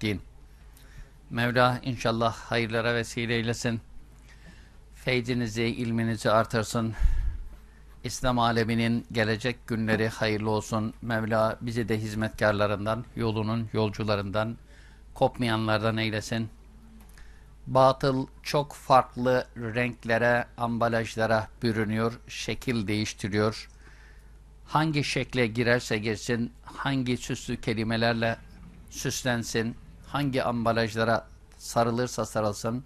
din. Mevla inşallah hayırlara vesile eylesin. Feyzinizi, ilminizi artırsın. İslam aleminin gelecek günleri hayırlı olsun. Mevla bizi de hizmetkarlarından, yolunun yolcularından, kopmayanlardan eylesin. Batıl çok farklı renklere, ambalajlara bürünüyor, şekil değiştiriyor. Hangi şekle girerse girsin, hangi süslü kelimelerle süslensin, hangi ambalajlara sarılırsa sarılsın,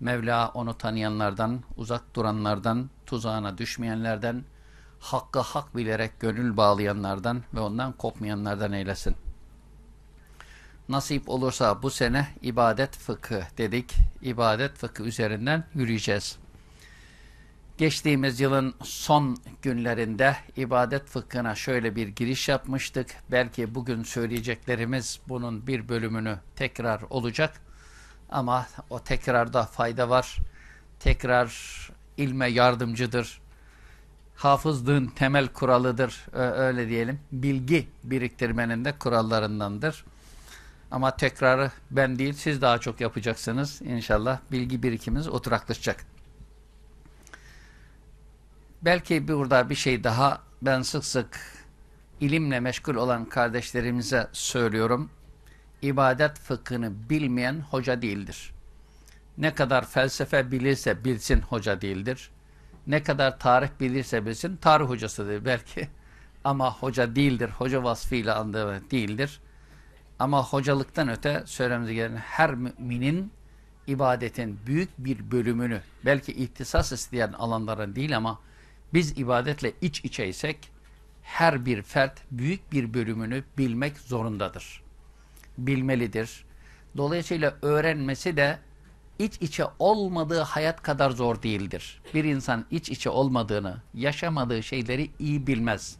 Mevla onu tanıyanlardan, uzak duranlardan, tuzağına düşmeyenlerden, hakkı hak bilerek gönül bağlayanlardan ve ondan kopmayanlardan eylesin. Nasip olursa bu sene ibadet fıkı dedik. İbadet fıkı üzerinden yürüyeceğiz. Geçtiğimiz yılın son günlerinde ibadet fıkhına şöyle bir giriş yapmıştık. Belki bugün söyleyeceklerimiz bunun bir bölümünü tekrar olacak. Ama o tekrarda fayda var. Tekrar ilme yardımcıdır. Hafızlığın temel kuralıdır. Öyle diyelim. Bilgi biriktirmenin de kurallarındandır. Ama tekrarı ben değil siz daha çok yapacaksınız. İnşallah bilgi birikimimiz oturaklaşacak. Belki burada bir şey daha ben sık sık ilimle meşgul olan kardeşlerimize söylüyorum. İbadet fıkhını bilmeyen hoca değildir. Ne kadar felsefe bilirse bilsin hoca değildir. Ne kadar tarih bilirse bilsin tarih hocasıdır belki. Ama hoca değildir. Hoca vasfıyla andığı değildir. Ama hocalıktan öte söylememize gelen her müminin ibadetin büyük bir bölümünü belki ihtisas isteyen alanların değil ama biz ibadetle iç içeysek her bir fert büyük bir bölümünü bilmek zorundadır. Bilmelidir. Dolayısıyla öğrenmesi de iç içe olmadığı hayat kadar zor değildir. Bir insan iç içe olmadığını, yaşamadığı şeyleri iyi bilmez.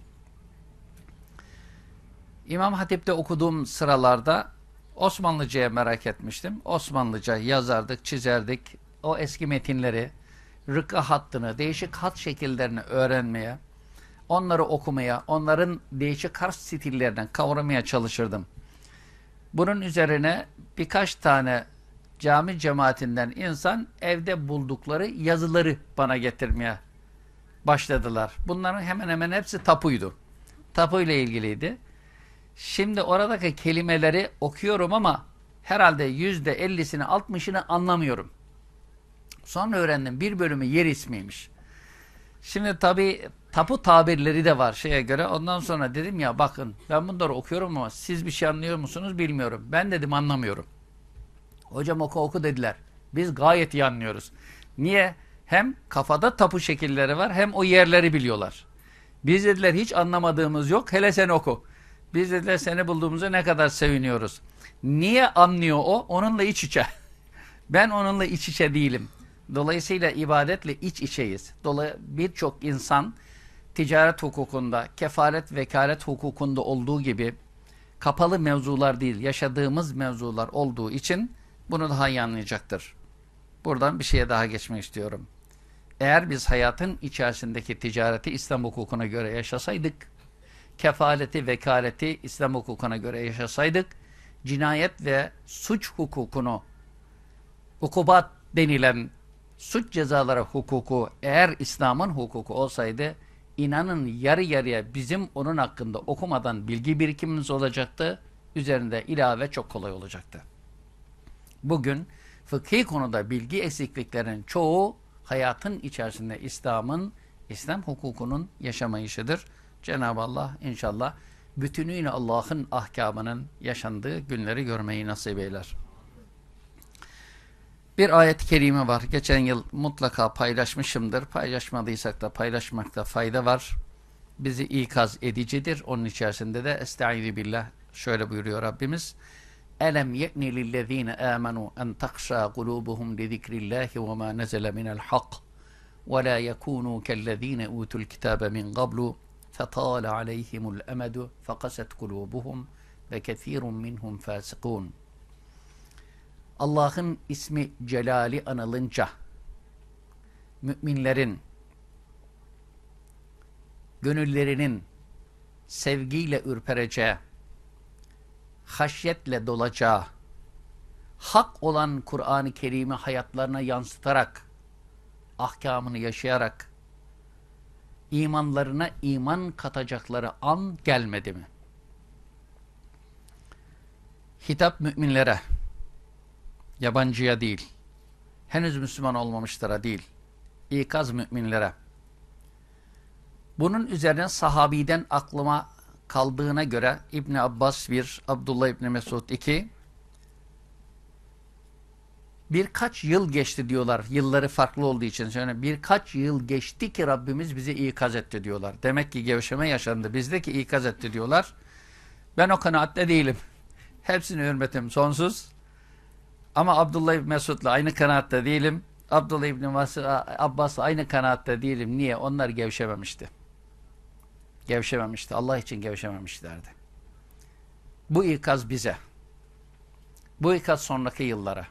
İmam Hatip'te okuduğum sıralarda Osmanlıca'ya merak etmiştim. Osmanlıca yazardık, çizerdik. O eski metinleri, rıka hattını, değişik hat şekillerini öğrenmeye, onları okumaya, onların değişik harf stillerinden kavramaya çalışırdım. Bunun üzerine birkaç tane cami cemaatinden insan evde buldukları yazıları bana getirmeye başladılar. Bunların hemen hemen hepsi tapuydu. Tapu ile ilgiliydi. Şimdi oradaki kelimeleri okuyorum ama herhalde yüzde ellisini altmışını anlamıyorum. Sonra öğrendim bir bölümü yer ismiymiş. Şimdi tabi tapu tabirleri de var şeye göre. Ondan sonra dedim ya bakın ben bunları okuyorum ama siz bir şey anlıyor musunuz bilmiyorum. Ben dedim anlamıyorum. Hocam oku oku dediler. Biz gayet iyi anlıyoruz. Niye? Hem kafada tapu şekilleri var hem o yerleri biliyorlar. Biz dediler hiç anlamadığımız yok hele sen oku. Biz dediler seni bulduğumuza ne kadar seviniyoruz. Niye anlıyor o? Onunla iç içe. Ben onunla iç içe değilim. Dolayısıyla ibadetle iç içeyiz. Dolayısıyla birçok insan ticaret hukukunda, kefalet vekalet hukukunda olduğu gibi kapalı mevzular değil, yaşadığımız mevzular olduğu için bunu daha iyi anlayacaktır. Buradan bir şeye daha geçmek istiyorum. Eğer biz hayatın içerisindeki ticareti İslam hukukuna göre yaşasaydık, kefaleti, vekaleti İslam hukukuna göre yaşasaydık, cinayet ve suç hukukunu, hukubat denilen suç cezaları hukuku eğer İslam'ın hukuku olsaydı inanın yarı yarıya bizim onun hakkında okumadan bilgi birikimimiz olacaktı. Üzerinde ilave çok kolay olacaktı. Bugün fıkhi konuda bilgi eksikliklerinin çoğu hayatın içerisinde İslam'ın, İslam hukukunun yaşamayışıdır. Cenab-ı Allah inşallah bütünüyle Allah'ın ahkamının yaşandığı günleri görmeyi nasip eyler Bir ayet-i kerime var. Geçen yıl mutlaka paylaşmışımdır. Paylaşmadıysak da paylaşmakta fayda var. Bizi ikaz edicidir. Onun içerisinde de Estaizu billah şöyle buyuruyor Rabbimiz. Elem ye'ni lillezine amenu en takşa kulubuhum li zikrillahi ve ma nezele minel hak ve la yekunu kellezine utul kitabe min qablu فطال عليهم الأمد فقست قلوبهم وكثير منهم فاسقون Allah'ın ismi celali anılınca müminlerin gönüllerinin sevgiyle ürpereceği, haşyetle dolacağı, hak olan Kur'an-ı Kerim'i hayatlarına yansıtarak, ahkamını yaşayarak, imanlarına iman katacakları an gelmedi mi? Hitap müminlere, yabancıya değil, henüz Müslüman olmamışlara değil, ikaz müminlere. Bunun üzerine sahabiden aklıma kaldığına göre İbn Abbas 1, Abdullah İbni Mesud 2, birkaç yıl geçti diyorlar. Yılları farklı olduğu için. Yani birkaç yıl geçti ki Rabbimiz bizi ikaz etti diyorlar. Demek ki gevşeme yaşandı. Bizde ki ikaz etti diyorlar. Ben o kanaatte değilim. Hepsine hürmetim sonsuz. Ama Abdullah İbni Mesud'la aynı kanaatte değilim. Abdullah İbni Abbas'la aynı kanaatte değilim. Niye? Onlar gevşememişti. Gevşememişti. Allah için gevşememişlerdi. Bu ikaz bize. Bu ikaz sonraki yıllara.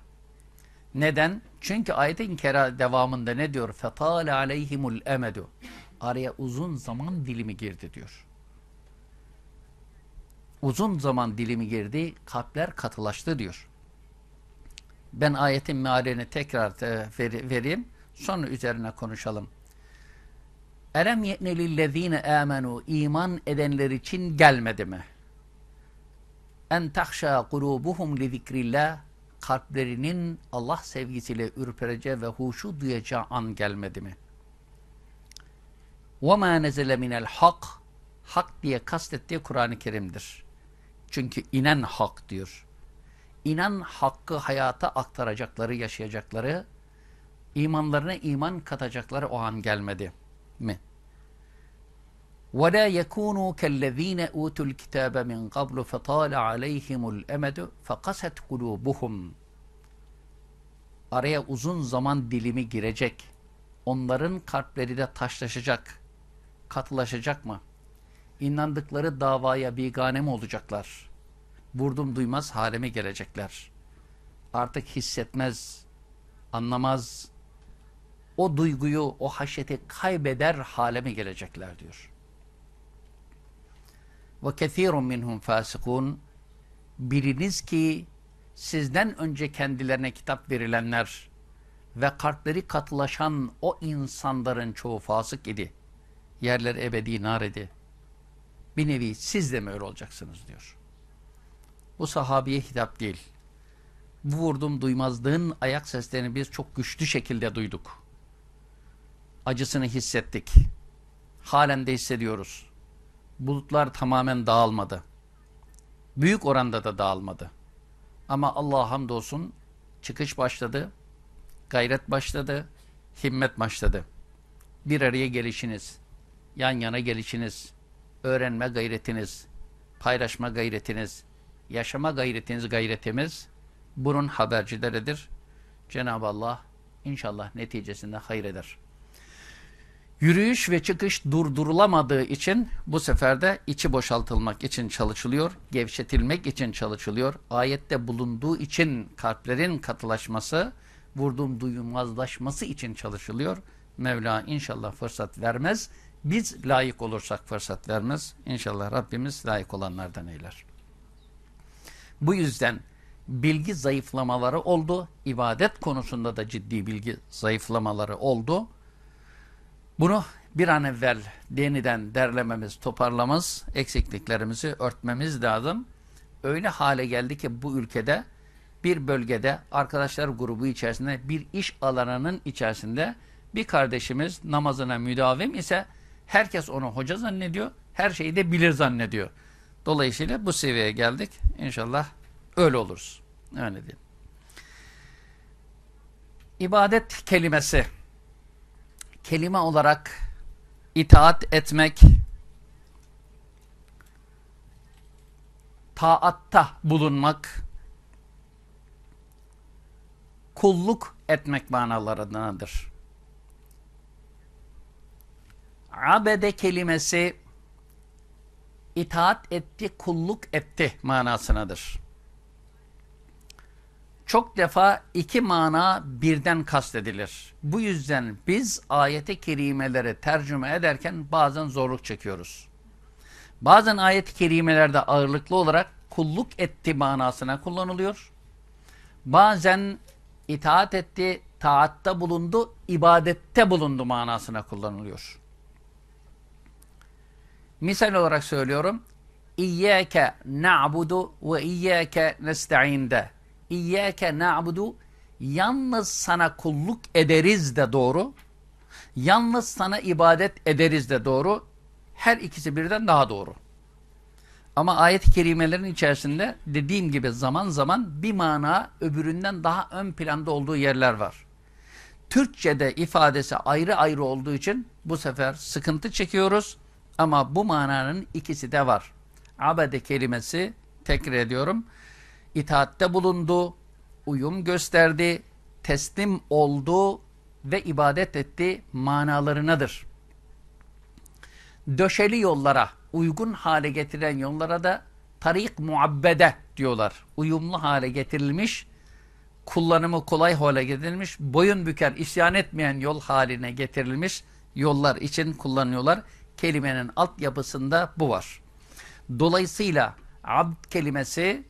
Neden? Çünkü ayetin kera devamında ne diyor? فَطَالَ عَلَيْهِمُ الْاَمَدُ Araya uzun zaman dilimi girdi diyor. Uzun zaman dilimi girdi, kalpler katılaştı diyor. Ben ayetin mealini tekrar vereyim, sonra üzerine konuşalım. Elem ye'ne lillezine amenu iman edenler için gelmedi mi? En tahşa kulubuhum li zikrillah kalplerinin Allah sevgisiyle ürpereceği ve huşu duyacağı an gelmedi mi? وَمَا نَزَلَ مِنَ الْحَقِّ Hak diye kastettiği Kur'an-ı Kerim'dir. Çünkü inen hak diyor. İnan hakkı hayata aktaracakları, yaşayacakları, imanlarına iman katacakları o an gelmedi mi? وَلَا يَكُونُوا كَالَّذ۪ينَ اُوتُوا الْكِتَابَ مِنْ قَبْلُ فَطَالَ عَلَيْهِمُ الْاَمَدُ فَقَسَتْ قُلُوبُهُمْ Araya uzun zaman dilimi girecek. Onların kalpleri de taşlaşacak. Katılaşacak mı? İnandıkları davaya bigane mi olacaklar? Vurdum duymaz haleme gelecekler. Artık hissetmez, anlamaz, o duyguyu, o haşyeti kaybeder hale mi gelecekler diyor ve kethirun minhum fasikun biliniz ki sizden önce kendilerine kitap verilenler ve kalpleri katılaşan o insanların çoğu fasık idi. Yerler ebedi nar idi. Bir nevi siz de mi öyle olacaksınız diyor. Bu sahabiye hitap değil. Bu vurdum duymazlığın ayak seslerini biz çok güçlü şekilde duyduk. Acısını hissettik. Halen de hissediyoruz bulutlar tamamen dağılmadı. Büyük oranda da dağılmadı. Ama Allah'a hamdolsun çıkış başladı, gayret başladı, himmet başladı. Bir araya gelişiniz, yan yana gelişiniz, öğrenme gayretiniz, paylaşma gayretiniz, yaşama gayretiniz, gayretimiz bunun habercileridir. Cenab-ı Allah inşallah neticesinde hayreder. Yürüyüş ve çıkış durdurulamadığı için bu sefer de içi boşaltılmak için çalışılıyor, gevşetilmek için çalışılıyor. Ayette bulunduğu için kalplerin katılaşması, vurdum duymazlaşması için çalışılıyor. Mevla inşallah fırsat vermez. Biz layık olursak fırsat vermez. İnşallah Rabbimiz layık olanlardan eyler. Bu yüzden bilgi zayıflamaları oldu. İbadet konusunda da ciddi bilgi zayıflamaları oldu. Bunu bir an evvel yeniden derlememiz, toparlamamız, eksikliklerimizi örtmemiz lazım. Öyle hale geldi ki bu ülkede bir bölgede arkadaşlar grubu içerisinde bir iş alanının içerisinde bir kardeşimiz namazına müdavim ise herkes onu hoca zannediyor. Her şeyi de bilir zannediyor. Dolayısıyla bu seviyeye geldik. İnşallah öyle oluruz. Öyle diyeyim. İbadet kelimesi kelime olarak itaat etmek, taatta bulunmak, kulluk etmek manalarındadır. Abede kelimesi itaat etti, kulluk etti manasınadır çok defa iki mana birden kastedilir. Bu yüzden biz ayeti kerimeleri tercüme ederken bazen zorluk çekiyoruz. Bazen ayet-i kerimelerde ağırlıklı olarak kulluk etti manasına kullanılıyor. bazen itaat etti, taatta bulundu, ibadette bulundu manasına kullanılıyor. Misal olarak söylüyorum. İyyâke na'budu ve iyyâke nesta'inde. İyyâke na'budu yalnız sana kulluk ederiz de doğru. Yalnız sana ibadet ederiz de doğru. Her ikisi birden daha doğru. Ama ayet-i kerimelerin içerisinde dediğim gibi zaman zaman bir mana öbüründen daha ön planda olduğu yerler var. Türkçe'de ifadesi ayrı ayrı olduğu için bu sefer sıkıntı çekiyoruz. Ama bu mananın ikisi de var. Abede kelimesi tekrar ediyorum. İtaatte bulundu, uyum gösterdi, teslim oldu ve ibadet etti manalarınadır. Döşeli yollara, uygun hale getiren yollara da tarik muabbede diyorlar. Uyumlu hale getirilmiş, kullanımı kolay hale getirilmiş, boyun büker, isyan etmeyen yol haline getirilmiş yollar için kullanıyorlar. Kelimenin altyapısında bu var. Dolayısıyla abd kelimesi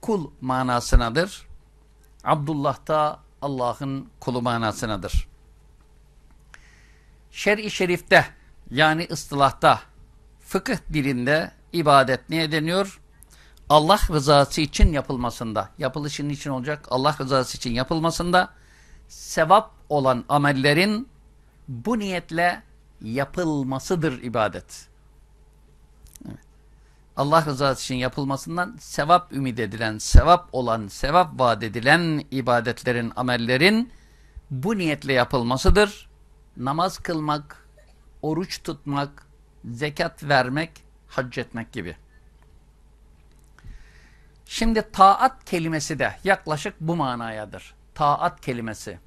kul manasınadır. Abdullah da Allah'ın kulu manasınadır. Şer-i şerifte yani ıstılahta fıkıh dilinde ibadet neye deniyor? Allah rızası için yapılmasında, yapılışın için olacak Allah rızası için yapılmasında sevap olan amellerin bu niyetle yapılmasıdır ibadet. Allah rızası için yapılmasından sevap ümit edilen, sevap olan, sevap vaat edilen ibadetlerin, amellerin bu niyetle yapılmasıdır. Namaz kılmak, oruç tutmak, zekat vermek, hac etmek gibi. Şimdi taat kelimesi de yaklaşık bu manayadır. Taat kelimesi.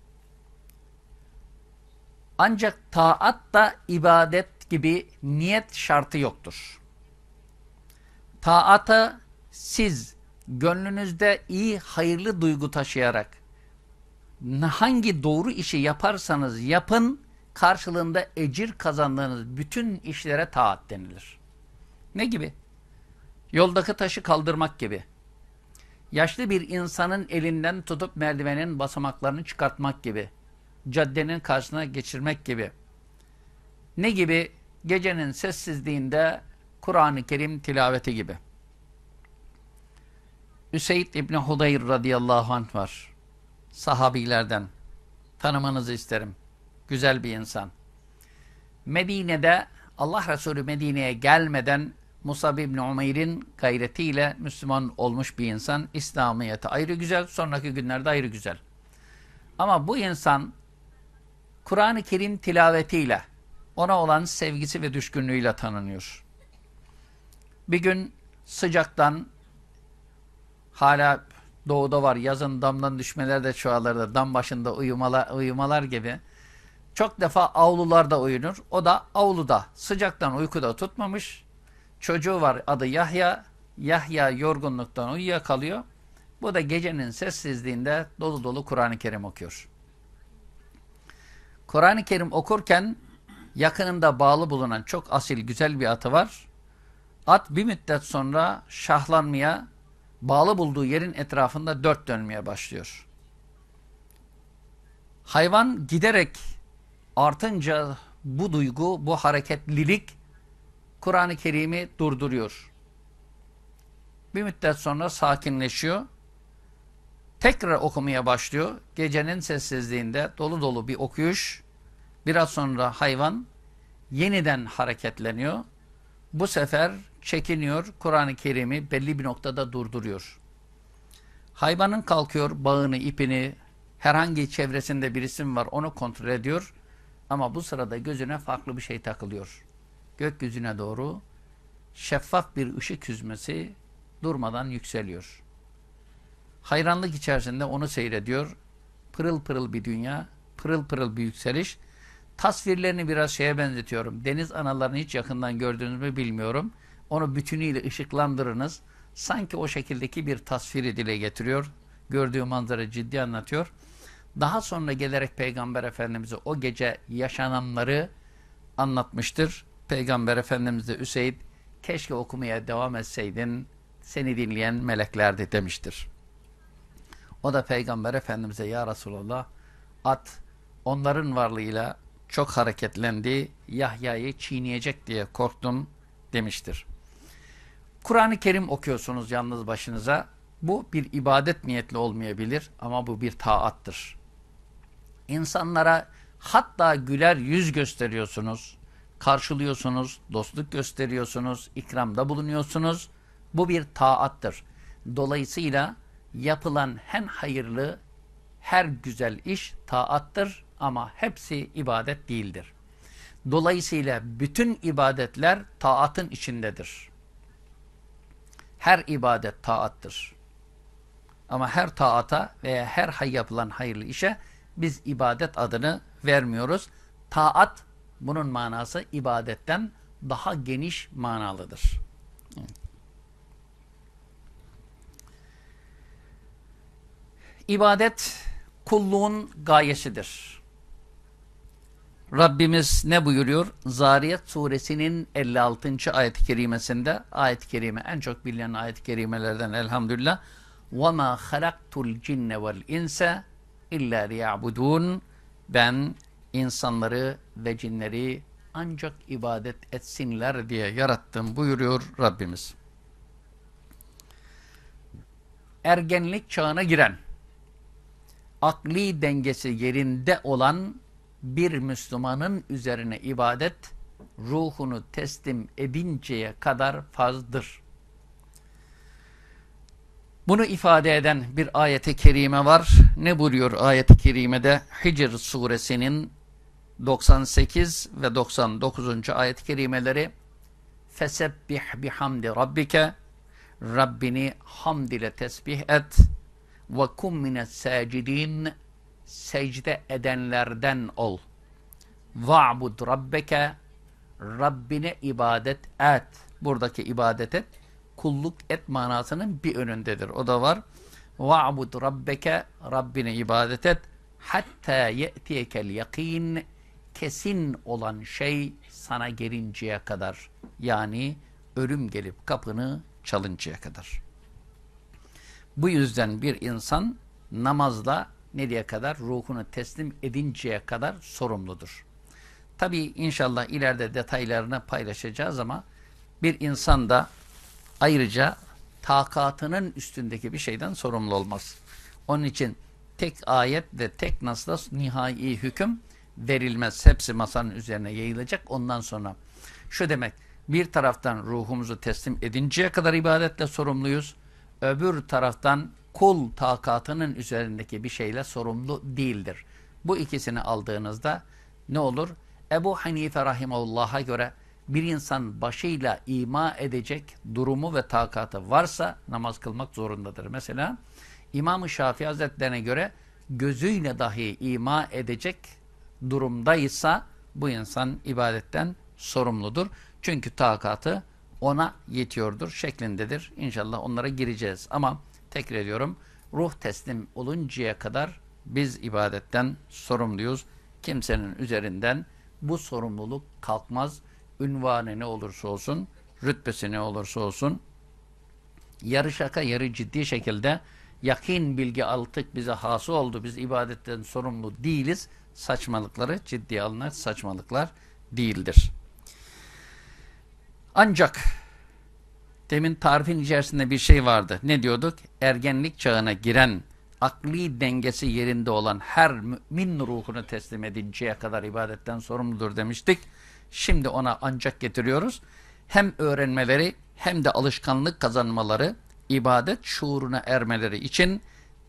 Ancak taat da ibadet gibi niyet şartı yoktur. Taata siz gönlünüzde iyi, hayırlı duygu taşıyarak hangi doğru işi yaparsanız yapın, karşılığında ecir kazandığınız bütün işlere taat denilir. Ne gibi? Yoldaki taşı kaldırmak gibi. Yaşlı bir insanın elinden tutup merdivenin basamaklarını çıkartmak gibi caddenin karşısına geçirmek gibi. Ne gibi? Gecenin sessizliğinde Kur'an-ı Kerim tilaveti gibi. Üseyd İbni Hudayr radıyallahu anh var. Sahabilerden. Tanımanızı isterim. Güzel bir insan. Medine'de Allah Resulü Medine'ye gelmeden Musab İbni Umeyr'in gayretiyle Müslüman olmuş bir insan. İslamiyet'i ayrı güzel, sonraki günlerde ayrı güzel. Ama bu insan Kur'an-ı Kerim tilavetiyle, ona olan sevgisi ve düşkünlüğüyle tanınıyor. Bir gün sıcaktan, hala doğuda var, yazın damdan düşmeler de çoğalırdı, dam başında uyumalar, uyumalar gibi. Çok defa avlularda uyunur, o da avluda, sıcaktan uykuda tutmamış. Çocuğu var adı Yahya, Yahya yorgunluktan uyuyakalıyor. Bu da gecenin sessizliğinde dolu dolu Kur'an-ı Kerim okuyor. Kur'an-ı Kerim okurken yakınında bağlı bulunan çok asil güzel bir atı var. At bir müddet sonra şahlanmaya, bağlı bulduğu yerin etrafında dört dönmeye başlıyor. Hayvan giderek artınca bu duygu, bu hareketlilik Kur'an-ı Kerim'i durduruyor. Bir müddet sonra sakinleşiyor Tekrar okumaya başlıyor. Gecenin sessizliğinde dolu dolu bir okuyuş. Biraz sonra hayvan yeniden hareketleniyor. Bu sefer çekiniyor. Kur'an-ı Kerim'i belli bir noktada durduruyor. Hayvanın kalkıyor bağını, ipini, herhangi çevresinde bir isim var onu kontrol ediyor. Ama bu sırada gözüne farklı bir şey takılıyor. Gökyüzüne doğru şeffaf bir ışık hüzmesi durmadan yükseliyor. Hayranlık içerisinde onu seyrediyor. Pırıl pırıl bir dünya, pırıl pırıl bir yükseliş. Tasvirlerini biraz şeye benzetiyorum. Deniz analarını hiç yakından gördünüz mü bilmiyorum. Onu bütünüyle ışıklandırınız. Sanki o şekildeki bir tasviri dile getiriyor. Gördüğü manzara ciddi anlatıyor. Daha sonra gelerek Peygamber Efendimiz'e o gece yaşananları anlatmıştır. Peygamber Efendimiz de Üseyd keşke okumaya devam etseydin seni dinleyen meleklerdi demiştir. O da Peygamber Efendimiz'e ya Resulallah at onların varlığıyla çok hareketlendi. Yahya'yı çiğneyecek diye korktum demiştir. Kur'an-ı Kerim okuyorsunuz yalnız başınıza. Bu bir ibadet niyetli olmayabilir ama bu bir taattır. İnsanlara hatta güler yüz gösteriyorsunuz, karşılıyorsunuz, dostluk gösteriyorsunuz, ikramda bulunuyorsunuz. Bu bir taattır. Dolayısıyla yapılan en hayırlı, her güzel iş taattır ama hepsi ibadet değildir. Dolayısıyla bütün ibadetler taatın içindedir. Her ibadet taattır. Ama her taata veya her hay yapılan hayırlı işe biz ibadet adını vermiyoruz. Taat bunun manası ibadetten daha geniş manalıdır. İbadet kulluğun gayesidir. Rabbimiz ne buyuruyor? Zariyat suresinin 56. ayet-i kerimesinde ayet-i kerime en çok bilinen ayet-i kerimelerden elhamdülillah وَمَا خَلَقْتُ الْجِنَّ وَالْاِنْسَ اِلَّا لِيَعْبُدُونَ Ben insanları ve cinleri ancak ibadet etsinler diye yarattım buyuruyor Rabbimiz. Ergenlik çağına giren, akli dengesi yerinde olan bir Müslümanın üzerine ibadet ruhunu teslim edinceye kadar fazdır. Bunu ifade eden bir ayete kerime var. Ne buyuruyor ayet-i kerimede? Hicr suresinin 98 ve 99. ayet-i kerimeleri Fesebbih bihamdi rabbike Rabbini hamd ile tesbih et kum mines sacidin secde edenlerden ol. Va'bud rabbeke Rabbine ibadet et. Buradaki ibadet et kulluk et manasının bir önündedir. O da var. Va'bud rabbeke Rabbine ibadet et hatta ye'tiyekel yakin kesin olan şey sana gelinceye kadar. Yani ölüm gelip kapını çalıncaya kadar. Bu yüzden bir insan namazla nereye kadar? Ruhunu teslim edinceye kadar sorumludur. Tabi inşallah ileride detaylarını paylaşacağız ama bir insan da ayrıca takatının üstündeki bir şeyden sorumlu olmaz. Onun için tek ayet ve tek nasla nihai hüküm verilmez. Hepsi masanın üzerine yayılacak. Ondan sonra şu demek bir taraftan ruhumuzu teslim edinceye kadar ibadetle sorumluyuz. Öbür taraftan kul takatının üzerindeki bir şeyle sorumlu değildir. Bu ikisini aldığınızda ne olur? Ebu Hanife Rahimahullah'a göre bir insan başıyla ima edecek durumu ve takatı varsa namaz kılmak zorundadır. Mesela İmam-ı Şafii Hazretlerine göre gözüyle dahi ima edecek durumdaysa bu insan ibadetten sorumludur. Çünkü takatı ona yetiyordur şeklindedir. İnşallah onlara gireceğiz. Ama tekrar ediyorum ruh teslim oluncaya kadar biz ibadetten sorumluyuz. Kimsenin üzerinden bu sorumluluk kalkmaz. Ünvanı ne olursa olsun, rütbesi ne olursa olsun, yarı şaka yarı ciddi şekilde yakin bilgi altık bize hası oldu. Biz ibadetten sorumlu değiliz. Saçmalıkları ciddiye alınan saçmalıklar değildir. Ancak demin tarifin içerisinde bir şey vardı. Ne diyorduk? Ergenlik çağına giren, akli dengesi yerinde olan her mümin ruhunu teslim edinceye kadar ibadetten sorumludur demiştik. Şimdi ona ancak getiriyoruz. Hem öğrenmeleri hem de alışkanlık kazanmaları, ibadet şuuruna ermeleri için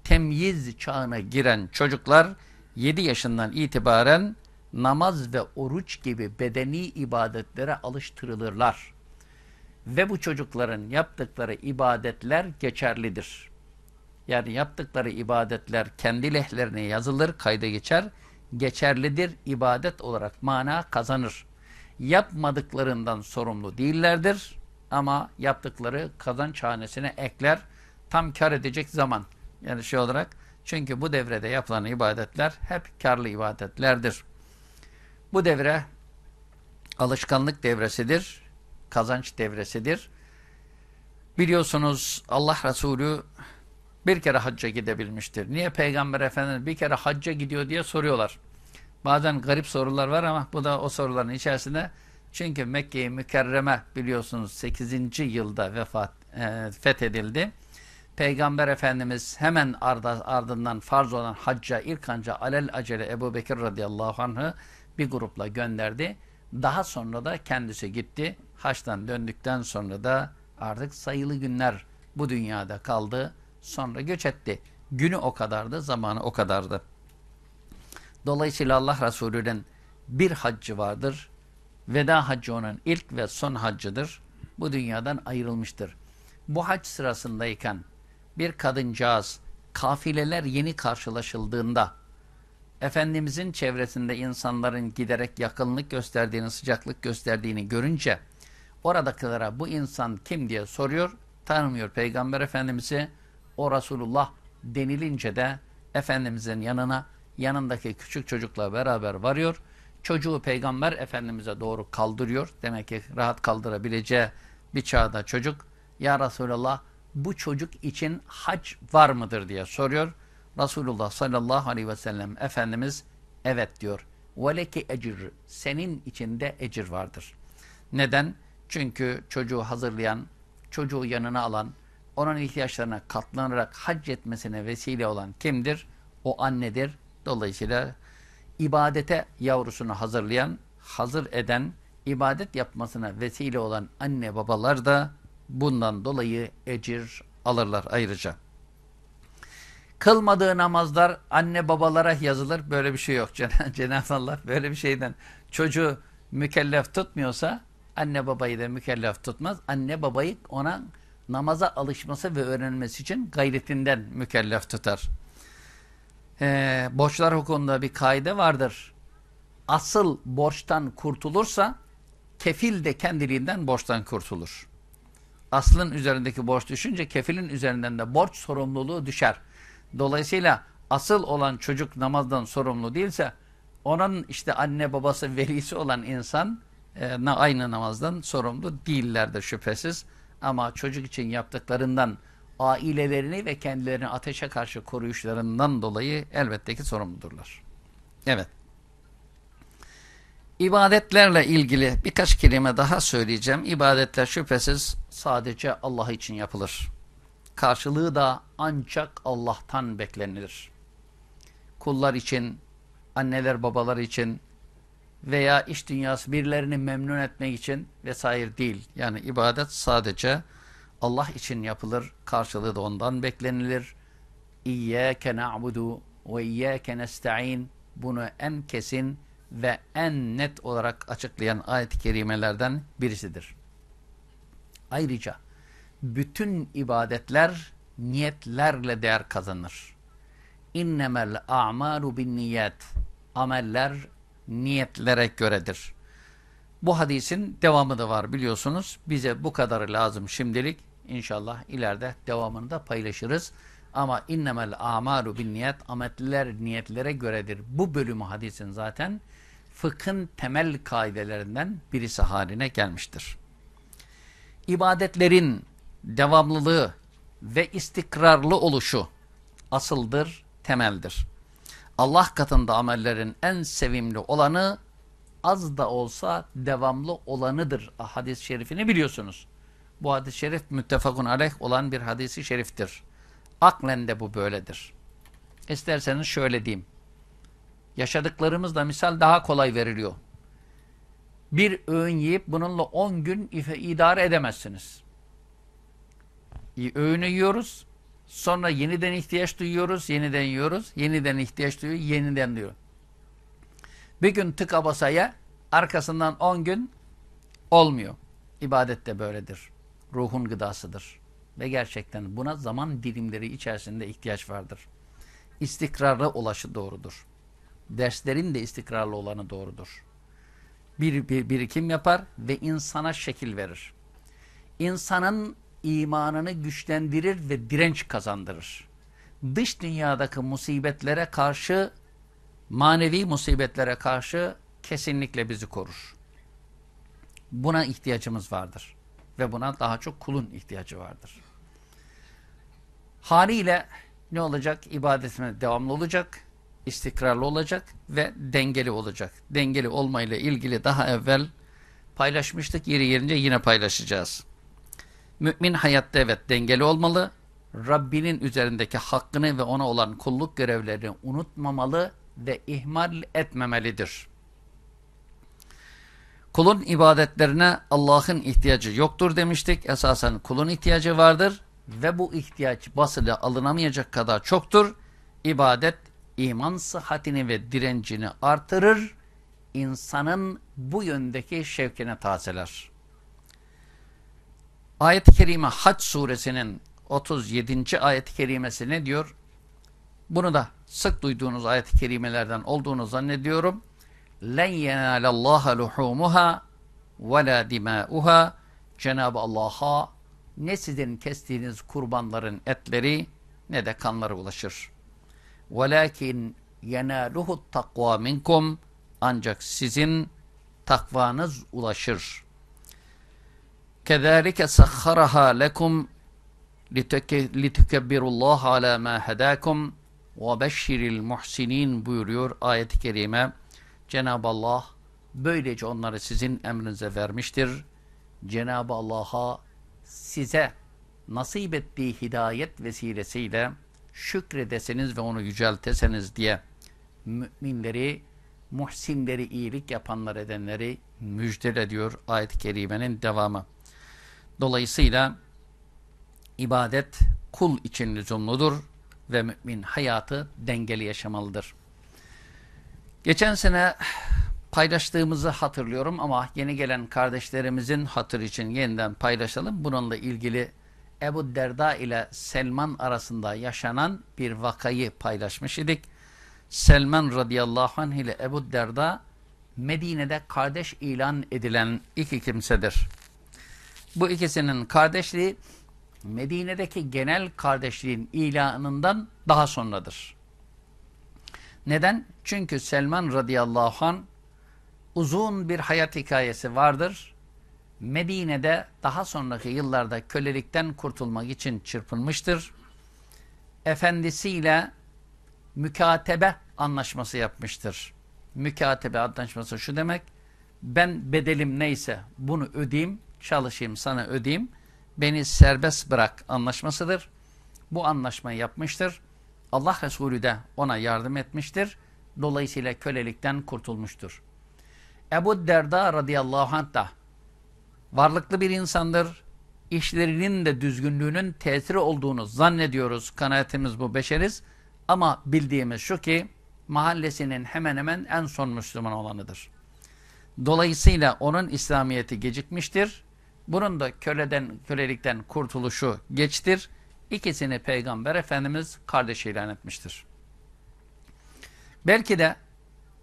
temyiz çağına giren çocuklar 7 yaşından itibaren namaz ve oruç gibi bedeni ibadetlere alıştırılırlar. Ve bu çocukların yaptıkları ibadetler geçerlidir. Yani yaptıkları ibadetler kendi lehlerine yazılır, kayda geçer, geçerlidir, ibadet olarak mana kazanır. Yapmadıklarından sorumlu değillerdir ama yaptıkları kazanç hanesine ekler, tam kar edecek zaman. Yani şey olarak, çünkü bu devrede yapılan ibadetler hep karlı ibadetlerdir. Bu devre alışkanlık devresidir, kazanç devresidir. Biliyorsunuz Allah Resulü bir kere hacca gidebilmiştir. Niye Peygamber Efendimiz bir kere hacca gidiyor diye soruyorlar. Bazen garip sorular var ama bu da o soruların içerisinde. Çünkü Mekke-i Mükerreme biliyorsunuz 8. yılda vefat e, fethedildi. Peygamber Efendimiz hemen arda, ardından farz olan hacca ilk anca alel acele Ebu Bekir radıyallahu anh'ı bir grupla gönderdi. Daha sonra da kendisi gitti. Haçtan döndükten sonra da artık sayılı günler bu dünyada kaldı. Sonra göç etti. Günü o kadardı, zamanı o kadardı. Dolayısıyla Allah Resulü'nün bir haccı vardır. Veda haccı onun ilk ve son haccıdır. Bu dünyadan ayrılmıştır. Bu hac sırasındayken bir kadıncağız kafileler yeni karşılaşıldığında Efendimizin çevresinde insanların giderek yakınlık gösterdiğini, sıcaklık gösterdiğini görünce oradakilere bu insan kim diye soruyor, tanımıyor Peygamber Efendimiz'i. O Resulullah denilince de Efendimizin yanına yanındaki küçük çocukla beraber varıyor. Çocuğu Peygamber Efendimiz'e doğru kaldırıyor. Demek ki rahat kaldırabileceği bir çağda çocuk. Ya Resulallah bu çocuk için hac var mıdır diye soruyor. Resulullah sallallahu aleyhi ve sellem Efendimiz evet diyor. Veleki ecir. Senin içinde ecir vardır. Neden? Çünkü çocuğu hazırlayan, çocuğu yanına alan, onun ihtiyaçlarına katlanarak hac etmesine vesile olan kimdir? O annedir. Dolayısıyla ibadete yavrusunu hazırlayan, hazır eden, ibadet yapmasına vesile olan anne babalar da bundan dolayı ecir alırlar ayrıca. Kılmadığı namazlar anne babalara yazılır. Böyle bir şey yok. Cenab-ı Allah böyle bir şeyden çocuğu mükellef tutmuyorsa anne babayı da mükellef tutmaz. Anne babayı ona namaza alışması ve öğrenmesi için gayretinden mükellef tutar. Ee, borçlar hukukunda bir kaide vardır. Asıl borçtan kurtulursa kefil de kendiliğinden borçtan kurtulur. Aslın üzerindeki borç düşünce kefilin üzerinden de borç sorumluluğu düşer. Dolayısıyla asıl olan çocuk namazdan sorumlu değilse onun işte anne babası velisi olan insan e, aynı namazdan sorumlu değillerdir şüphesiz. Ama çocuk için yaptıklarından ailelerini ve kendilerini ateşe karşı koruyuşlarından dolayı elbette ki sorumludurlar. Evet. İbadetlerle ilgili birkaç kelime daha söyleyeceğim. İbadetler şüphesiz sadece Allah için yapılır. Karşılığı da ancak Allah'tan beklenilir. Kullar için, anneler babalar için veya iş dünyası birilerini memnun etmek için vesaire değil. Yani ibadet sadece Allah için yapılır. Karşılığı da ondan beklenilir. İyyâke na'budu ve iyyâke nesta'in bunu en kesin ve en net olarak açıklayan ayet-i kerimelerden birisidir. Ayrıca bütün ibadetler niyetlerle değer kazanır. İnnemel a'malu bin niyet. Ameller niyetlere göredir. Bu hadisin devamı da var biliyorsunuz. Bize bu kadarı lazım şimdilik. İnşallah ileride devamını da paylaşırız. Ama innemel amalu bin niyet ametler niyetlere göredir. Bu bölümü hadisin zaten fıkhın temel kaidelerinden birisi haline gelmiştir. İbadetlerin devamlılığı ve istikrarlı oluşu asıldır, temeldir. Allah katında amellerin en sevimli olanı az da olsa devamlı olanıdır. Hadis-i şerifini biliyorsunuz. Bu hadis-i şerif müttefakun aleyh olan bir hadisi şeriftir. Aklen de bu böyledir. İsterseniz şöyle diyeyim. Yaşadıklarımızda misal daha kolay veriliyor. Bir öğün yiyip bununla 10 gün idare edemezsiniz. Öğünü yiyoruz. Sonra yeniden ihtiyaç duyuyoruz. Yeniden yiyoruz. Yeniden ihtiyaç duyuyor. Yeniden diyor. Bir gün tıka basaya arkasından 10 gün olmuyor. İbadet de böyledir. Ruhun gıdasıdır. Ve gerçekten buna zaman dilimleri içerisinde ihtiyaç vardır. İstikrarlı ulaşı doğrudur. Derslerin de istikrarlı olanı doğrudur. Bir, bir birikim yapar ve insana şekil verir. İnsanın imanını güçlendirir ve direnç kazandırır. Dış dünyadaki musibetlere karşı, manevi musibetlere karşı kesinlikle bizi korur. Buna ihtiyacımız vardır. Ve buna daha çok kulun ihtiyacı vardır. Haliyle ne olacak? İbadetime devamlı olacak, istikrarlı olacak ve dengeli olacak. Dengeli olmayla ilgili daha evvel paylaşmıştık. Yeri gelince yine paylaşacağız. Mümin hayatta evet dengeli olmalı. Rabbinin üzerindeki hakkını ve ona olan kulluk görevlerini unutmamalı ve ihmal etmemelidir. Kulun ibadetlerine Allah'ın ihtiyacı yoktur demiştik. Esasen kulun ihtiyacı vardır ve bu ihtiyaç basılı alınamayacak kadar çoktur. İbadet iman sıhhatini ve direncini artırır. insanın bu yöndeki şevkine tazeler. Ayet-i Kerime Hac suresinin 37. ayet-i kerimesi ne diyor? Bunu da sık duyduğunuz ayet-i kerimelerden olduğunu zannediyorum. لَنْ يَنَالَ اللّٰهَ لُحُومُهَا وَلَا دِمَاؤُهَا Cenab-ı Allah'a ne sizin kestiğiniz kurbanların etleri ne de kanları ulaşır. وَلَاكِنْ يَنَالُهُ التَّقْوَى مِنْكُمْ Ancak sizin takvanız ulaşır. كَذَٰلِكَ سَخَّرَهَا لَكُمْ لِتُكَبِّرُ اللّٰهَ عَلَى مَا هَدَاكُمْ وَبَشِّرِ الْمُحْسِنِينَ buyuruyor ayet-i kerime. Cenab-ı Allah böylece onları sizin emrinize vermiştir. Cenab-ı Allah'a size nasip ettiği hidayet vesilesiyle şükredeseniz ve onu yücelteseniz diye müminleri, muhsinleri, iyilik yapanlar edenleri müjdele diyor ayet-i kerimenin devamı. Dolayısıyla ibadet kul için lüzumludur ve mümin hayatı dengeli yaşamalıdır. Geçen sene paylaştığımızı hatırlıyorum ama yeni gelen kardeşlerimizin hatır için yeniden paylaşalım. Bununla ilgili Ebu Derda ile Selman arasında yaşanan bir vakayı paylaşmış idik. Selman radıyallahu anh ile Ebu Derda Medine'de kardeş ilan edilen iki kimsedir. Bu ikisinin kardeşliği Medine'deki genel kardeşliğin ilanından daha sonradır. Neden? Çünkü Selman radıyallahu an uzun bir hayat hikayesi vardır. Medine'de daha sonraki yıllarda kölelikten kurtulmak için çırpınmıştır. Efendisiyle mükatebe anlaşması yapmıştır. Mükatebe anlaşması şu demek, ben bedelim neyse bunu ödeyeyim, çalışayım sana ödeyeyim, beni serbest bırak anlaşmasıdır. Bu anlaşmayı yapmıştır. Allah Resulü de ona yardım etmiştir. Dolayısıyla kölelikten kurtulmuştur. Ebu Derda radıyallahu anh da varlıklı bir insandır. İşlerinin de düzgünlüğünün tesiri olduğunu zannediyoruz. Kanaatimiz bu beşeriz. Ama bildiğimiz şu ki mahallesinin hemen hemen en son Müslüman olanıdır. Dolayısıyla onun İslamiyeti gecikmiştir. Bunun da köleden, kölelikten kurtuluşu geçtir. İkisini Peygamber Efendimiz kardeş ilan etmiştir. Belki de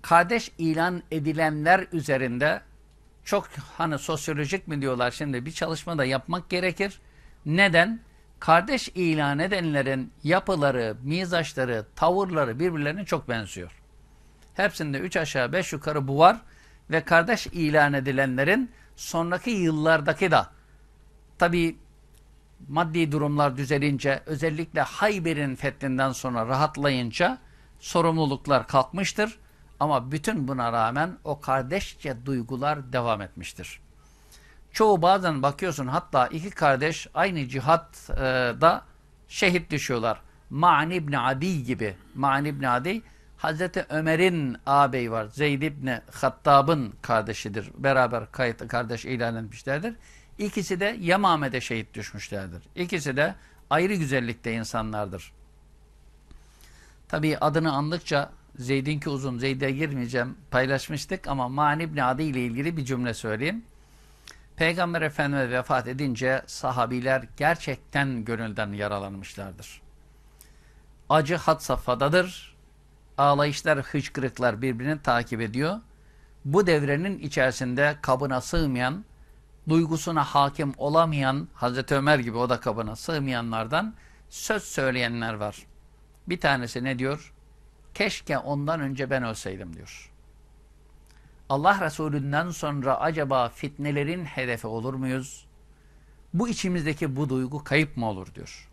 kardeş ilan edilenler üzerinde çok hani sosyolojik mi diyorlar şimdi bir çalışma da yapmak gerekir. Neden? Kardeş ilan edenlerin yapıları, mizaçları, tavırları birbirlerine çok benziyor. Hepsinde üç aşağı beş yukarı bu var ve kardeş ilan edilenlerin sonraki yıllardaki da tabi maddi durumlar düzelince özellikle Hayber'in fethinden sonra rahatlayınca sorumluluklar kalkmıştır. Ama bütün buna rağmen o kardeşçe duygular devam etmiştir. Çoğu bazen bakıyorsun hatta iki kardeş aynı cihatta şehit düşüyorlar. Ma'ni İbni Adi gibi. Ma'ni İbni Adi Hazreti Ömer'in ağabeyi var. Zeyd İbni Hattab'ın kardeşidir. Beraber kayıt kardeş ilan etmişlerdir. İkisi de Yamame'de şehit düşmüşlerdir. İkisi de ayrı güzellikte insanlardır. Tabii adını andıkça Zeyd'inki uzun, Zeyd'e girmeyeceğim paylaşmıştık ama Mani İbni Adi ile ilgili bir cümle söyleyeyim. Peygamber Efendimiz vefat edince sahabiler gerçekten gönülden yaralanmışlardır. Acı had safhadadır. Ağlayışlar, hıçkırıklar birbirini takip ediyor. Bu devrenin içerisinde kabına sığmayan, duygusuna hakim olamayan, Hazreti Ömer gibi o da kabına sığmayanlardan söz söyleyenler var. Bir tanesi ne diyor? Keşke ondan önce ben ölseydim diyor. Allah Resulü'nden sonra acaba fitnelerin hedefi olur muyuz? Bu içimizdeki bu duygu kayıp mı olur diyor.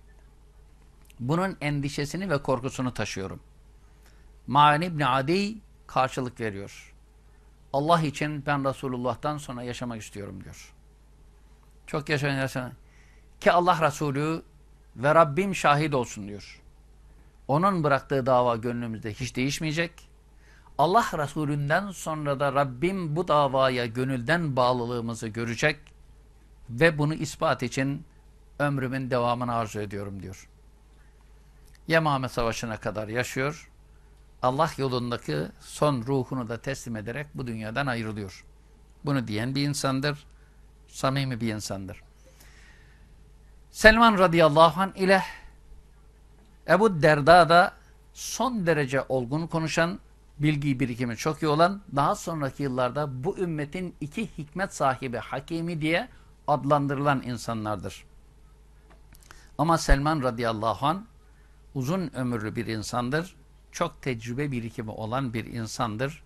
Bunun endişesini ve korkusunu taşıyorum. Ma'an İbni Adi karşılık veriyor. Allah için ben Resulullah'tan sonra yaşamak istiyorum diyor. Çok yaşayan. Ki Allah Resulü ve Rabbim şahit olsun diyor. Onun bıraktığı dava gönlümüzde hiç değişmeyecek. Allah Resulünden sonra da Rabbim bu davaya gönülden bağlılığımızı görecek ve bunu ispat için ömrümün devamını arzu ediyorum diyor. Yemame Savaşı'na kadar yaşıyor. Allah yolundaki son ruhunu da teslim ederek bu dünyadan ayrılıyor. Bunu diyen bir insandır. Samimi bir insandır. Selman radıyallahu anh ile Ebu Derda da son derece olgun konuşan, bilgi birikimi çok iyi olan, daha sonraki yıllarda bu ümmetin iki hikmet sahibi, hakimi diye adlandırılan insanlardır. Ama Selman radıyallahu anh uzun ömürlü bir insandır. Çok tecrübe birikimi olan bir insandır.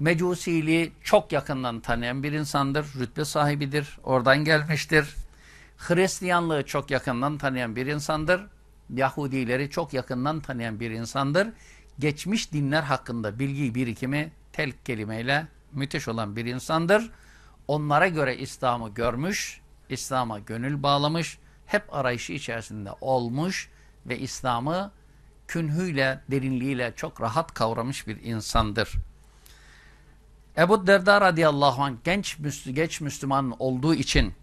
Mecusiliği çok yakından tanıyan bir insandır. Rütbe sahibidir. Oradan gelmiştir. Hristiyanlığı çok yakından tanıyan bir insandır. Yahudileri çok yakından tanıyan bir insandır. Geçmiş dinler hakkında bilgi birikimi tel kelimeyle müthiş olan bir insandır. Onlara göre İslam'ı görmüş, İslam'a gönül bağlamış, hep arayışı içerisinde olmuş ve İslam'ı künhüyle, derinliğiyle çok rahat kavramış bir insandır. Ebu Derda radıyallahu anh genç, geç Müslüman olduğu için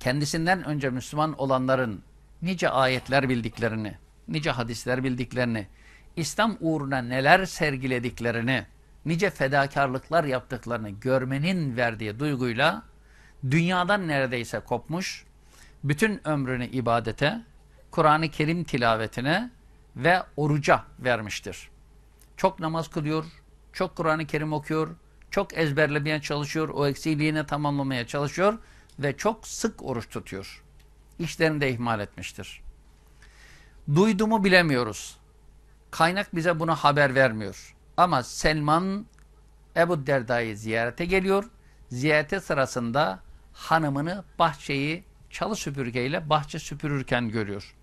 kendisinden önce Müslüman olanların nice ayetler bildiklerini, nice hadisler bildiklerini, İslam uğruna neler sergilediklerini, nice fedakarlıklar yaptıklarını görmenin verdiği duyguyla dünyadan neredeyse kopmuş, bütün ömrünü ibadete, Kur'an-ı Kerim tilavetine ve oruca vermiştir. Çok namaz kılıyor, çok Kur'an-ı Kerim okuyor, çok ezberlemeye çalışıyor, o eksikliğini tamamlamaya çalışıyor ve çok sık oruç tutuyor. İşlerini de ihmal etmiştir. Duyduğumu bilemiyoruz. Kaynak bize bunu haber vermiyor. Ama Selman Ebu Derda'yı ziyarete geliyor. Ziyarete sırasında hanımını bahçeyi çalı süpürgeyle bahçe süpürürken görüyor.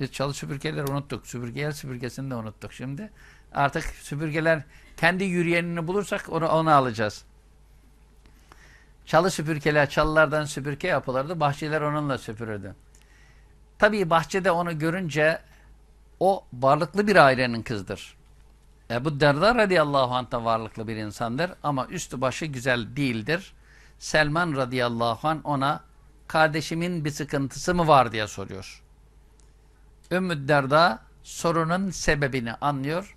Biz çalı süpürgeleri unuttuk. Süpürge süpürgesini de unuttuk şimdi. Artık süpürgeler kendi yürüyenini bulursak onu, onu alacağız. Çalı süpürgeler, çalılardan süpürge yapılırdı. Bahçeler onunla süpürürdü. Tabii bahçede onu görünce o varlıklı bir ailenin kızdır. Ebu Derda radıyallahu anh da varlıklı bir insandır ama üstü başı güzel değildir. Selman radıyallahu anh ona kardeşimin bir sıkıntısı mı var diye soruyor. Ümmü Derda sorunun sebebini anlıyor.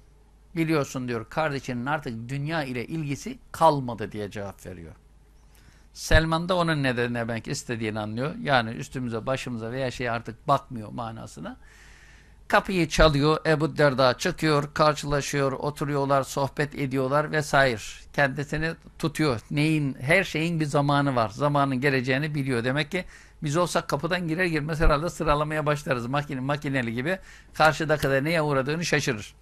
Biliyorsun diyor kardeşinin artık dünya ile ilgisi kalmadı diye cevap veriyor. Selman da onun nedenine belki istediğini anlıyor. Yani üstümüze başımıza veya şey artık bakmıyor manasına. Kapıyı çalıyor, Ebu Derda çıkıyor, karşılaşıyor, oturuyorlar, sohbet ediyorlar vesaire. Kendisini tutuyor. Neyin, her şeyin bir zamanı var. Zamanın geleceğini biliyor. Demek ki biz olsak kapıdan girer girmez herhalde sıralamaya başlarız. Makine, makineli gibi karşıdaki de neye uğradığını şaşırır.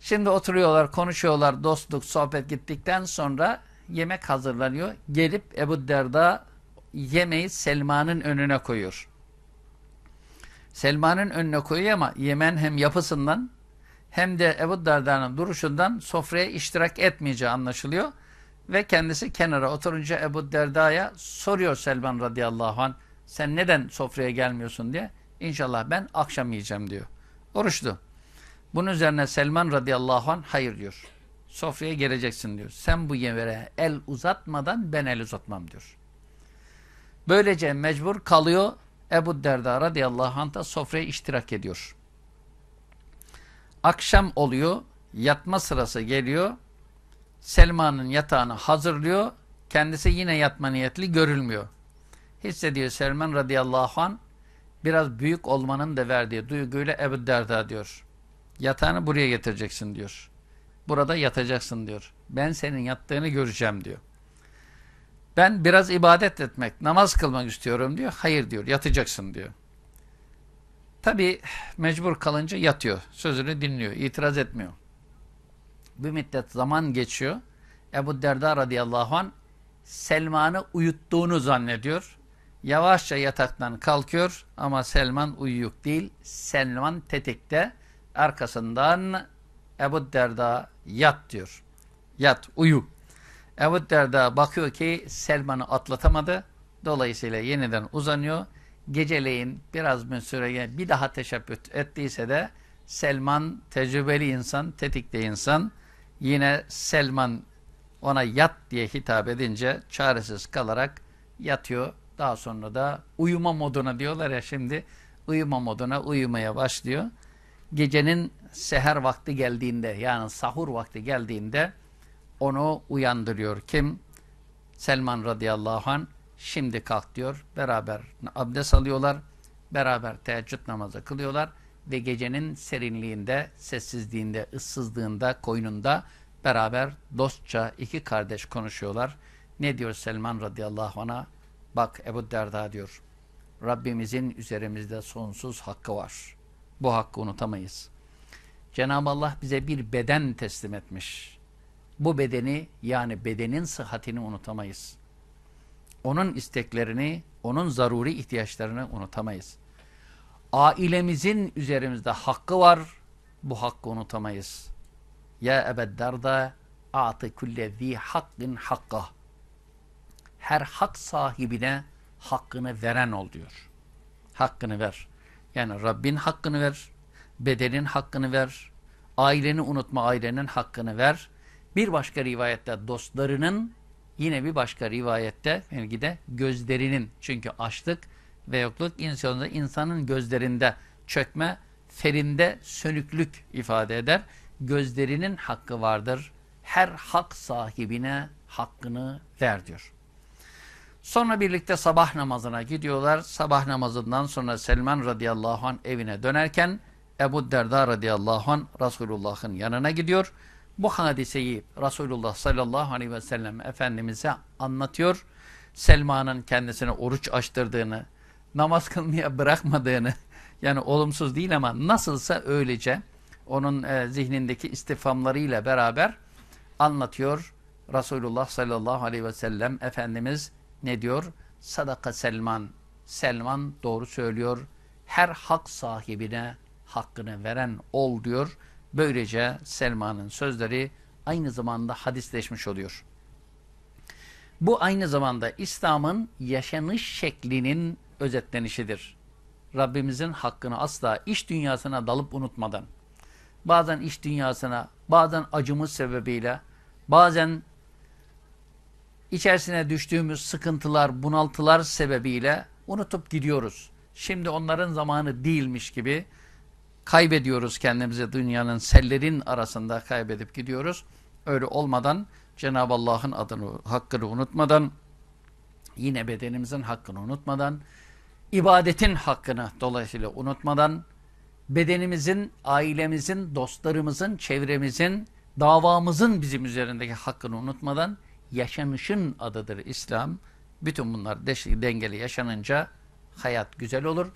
Şimdi oturuyorlar, konuşuyorlar, dostluk, sohbet gittikten sonra yemek hazırlanıyor. Gelip Ebu Derda yemeği Selma'nın önüne koyuyor. Selma'nın önüne koyuyor ama yemen hem yapısından hem de Ebu Derda'nın duruşundan sofraya iştirak etmeyeceği anlaşılıyor. Ve kendisi kenara oturunca Ebu Derda'ya soruyor Selman radıyallahu anh sen neden sofraya gelmiyorsun diye. İnşallah ben akşam yiyeceğim diyor. Oruçlu. Bunun üzerine Selman radıyallahu anh hayır diyor. Sofraya geleceksin diyor. Sen bu yemeğe el uzatmadan ben el uzatmam diyor. Böylece mecbur kalıyor Ebu Derda radıyallahu anh da sofraya iştirak ediyor. Akşam oluyor, yatma sırası geliyor. Selma'nın yatağını hazırlıyor. Kendisi yine yatma niyetli görülmüyor. Hissediyor Selman radıyallahu anh biraz büyük olmanın da verdiği duyguyla Ebu Derda diyor. Yatağını buraya getireceksin diyor. Burada yatacaksın diyor. Ben senin yattığını göreceğim diyor. Ben biraz ibadet etmek, namaz kılmak istiyorum diyor. Hayır diyor, yatacaksın diyor. Tabi mecbur kalınca yatıyor. Sözünü dinliyor, itiraz etmiyor. Bir müddet zaman geçiyor. Ebu Derda radıyallahu an Selman'ı uyuttuğunu zannediyor. Yavaşça yataktan kalkıyor ama Selman uyuyuk değil. Selman tetikte arkasından Ebu Derda yat diyor. Yat, uyu. Ebu Derda bakıyor ki Selman'ı atlatamadı. Dolayısıyla yeniden uzanıyor. Geceleyin biraz bir süre bir daha teşebbüt ettiyse de Selman tecrübeli insan, tetikte insan. Yine Selman ona yat diye hitap edince çaresiz kalarak yatıyor. Daha sonra da uyuma moduna diyorlar ya şimdi uyuma moduna uyumaya başlıyor. Gecenin seher vakti geldiğinde yani sahur vakti geldiğinde onu uyandırıyor. Kim? Selman radıyallahu an şimdi kalk diyor. Beraber abdest alıyorlar. Beraber teheccüd namazı kılıyorlar. Ve gecenin serinliğinde, sessizliğinde, ıssızlığında, koynunda beraber dostça iki kardeş konuşuyorlar. Ne diyor Selman radıyallahu anh'a? Bak Ebu Derda diyor. Rabbimizin üzerimizde sonsuz hakkı var. Bu hakkı unutamayız. Cenab-ı Allah bize bir beden teslim etmiş. Bu bedeni yani bedenin sıhhatini unutamayız. Onun isteklerini, onun zaruri ihtiyaçlarını unutamayız. Ailemizin üzerimizde hakkı var. Bu hakkı unutamayız. Ya Ebed Derda a'tı kulle zi hakkın hakka. Her hak sahibine hakkını veren ol diyor. Hakkını ver. Yani Rabbin hakkını ver. Bedenin hakkını ver. Aileni unutma ailenin hakkını ver. Bir başka rivayette dostlarının yine bir başka rivayette de gözlerinin çünkü açlık ve yokluk insanında insanın gözlerinde çökme, ferinde sönüklük ifade eder. Gözlerinin hakkı vardır. Her hak sahibine hakkını ver diyor. Sonra birlikte sabah namazına gidiyorlar. Sabah namazından sonra Selman radıyallahu anh evine dönerken Ebu Derda radıyallahu anh Resulullah'ın yanına gidiyor. Bu hadiseyi Resulullah sallallahu aleyhi ve sellem Efendimiz'e anlatıyor. Selma'nın kendisine oruç açtırdığını, namaz kılmaya bırakmadığını, yani olumsuz değil ama nasılsa öylece onun e, zihnindeki istifamlarıyla beraber anlatıyor. Resulullah sallallahu aleyhi ve sellem Efendimiz ne diyor? Sadaka Selman. Selman doğru söylüyor. Her hak sahibine hakkını veren ol diyor. Böylece Selman'ın sözleri aynı zamanda hadisleşmiş oluyor. Bu aynı zamanda İslam'ın yaşanış şeklinin özetlenişidir. Rabbimizin hakkını asla iş dünyasına dalıp unutmadan, bazen iş dünyasına, bazen acımız sebebiyle, bazen içerisine düştüğümüz sıkıntılar, bunaltılar sebebiyle unutup gidiyoruz. Şimdi onların zamanı değilmiş gibi kaybediyoruz kendimizi dünyanın sellerin arasında kaybedip gidiyoruz. Öyle olmadan Cenab-ı Allah'ın adını, hakkını unutmadan, yine bedenimizin hakkını unutmadan, ibadetin hakkını dolayısıyla unutmadan, bedenimizin, ailemizin, dostlarımızın, çevremizin, davamızın bizim üzerindeki hakkını unutmadan, yaşanışın adıdır İslam. Bütün bunlar dengeli yaşanınca hayat güzel olur.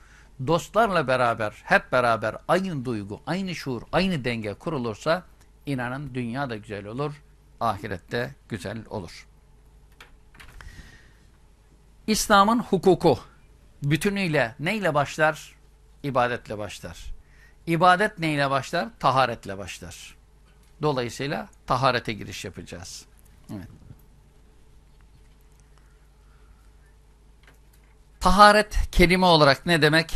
Dostlarla beraber, hep beraber aynı duygu, aynı şuur, aynı denge kurulursa inanın dünya da güzel olur, ahirette güzel olur. İslam'ın hukuku bütünüyle neyle başlar? İbadetle başlar. İbadet neyle başlar? Taharetle başlar. Dolayısıyla taharete giriş yapacağız. Evet. Taharet kelime olarak ne demek?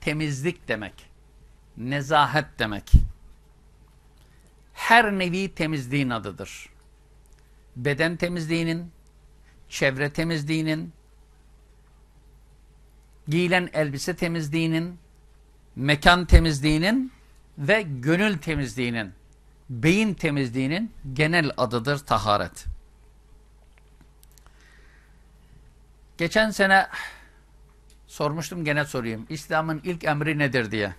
Temizlik demek. Nezahet demek. Her nevi temizliğin adıdır. Beden temizliğinin, çevre temizliğinin, giyilen elbise temizliğinin, mekan temizliğinin ve gönül temizliğinin, beyin temizliğinin genel adıdır taharet. Geçen sene Sormuştum gene sorayım. İslam'ın ilk emri nedir diye.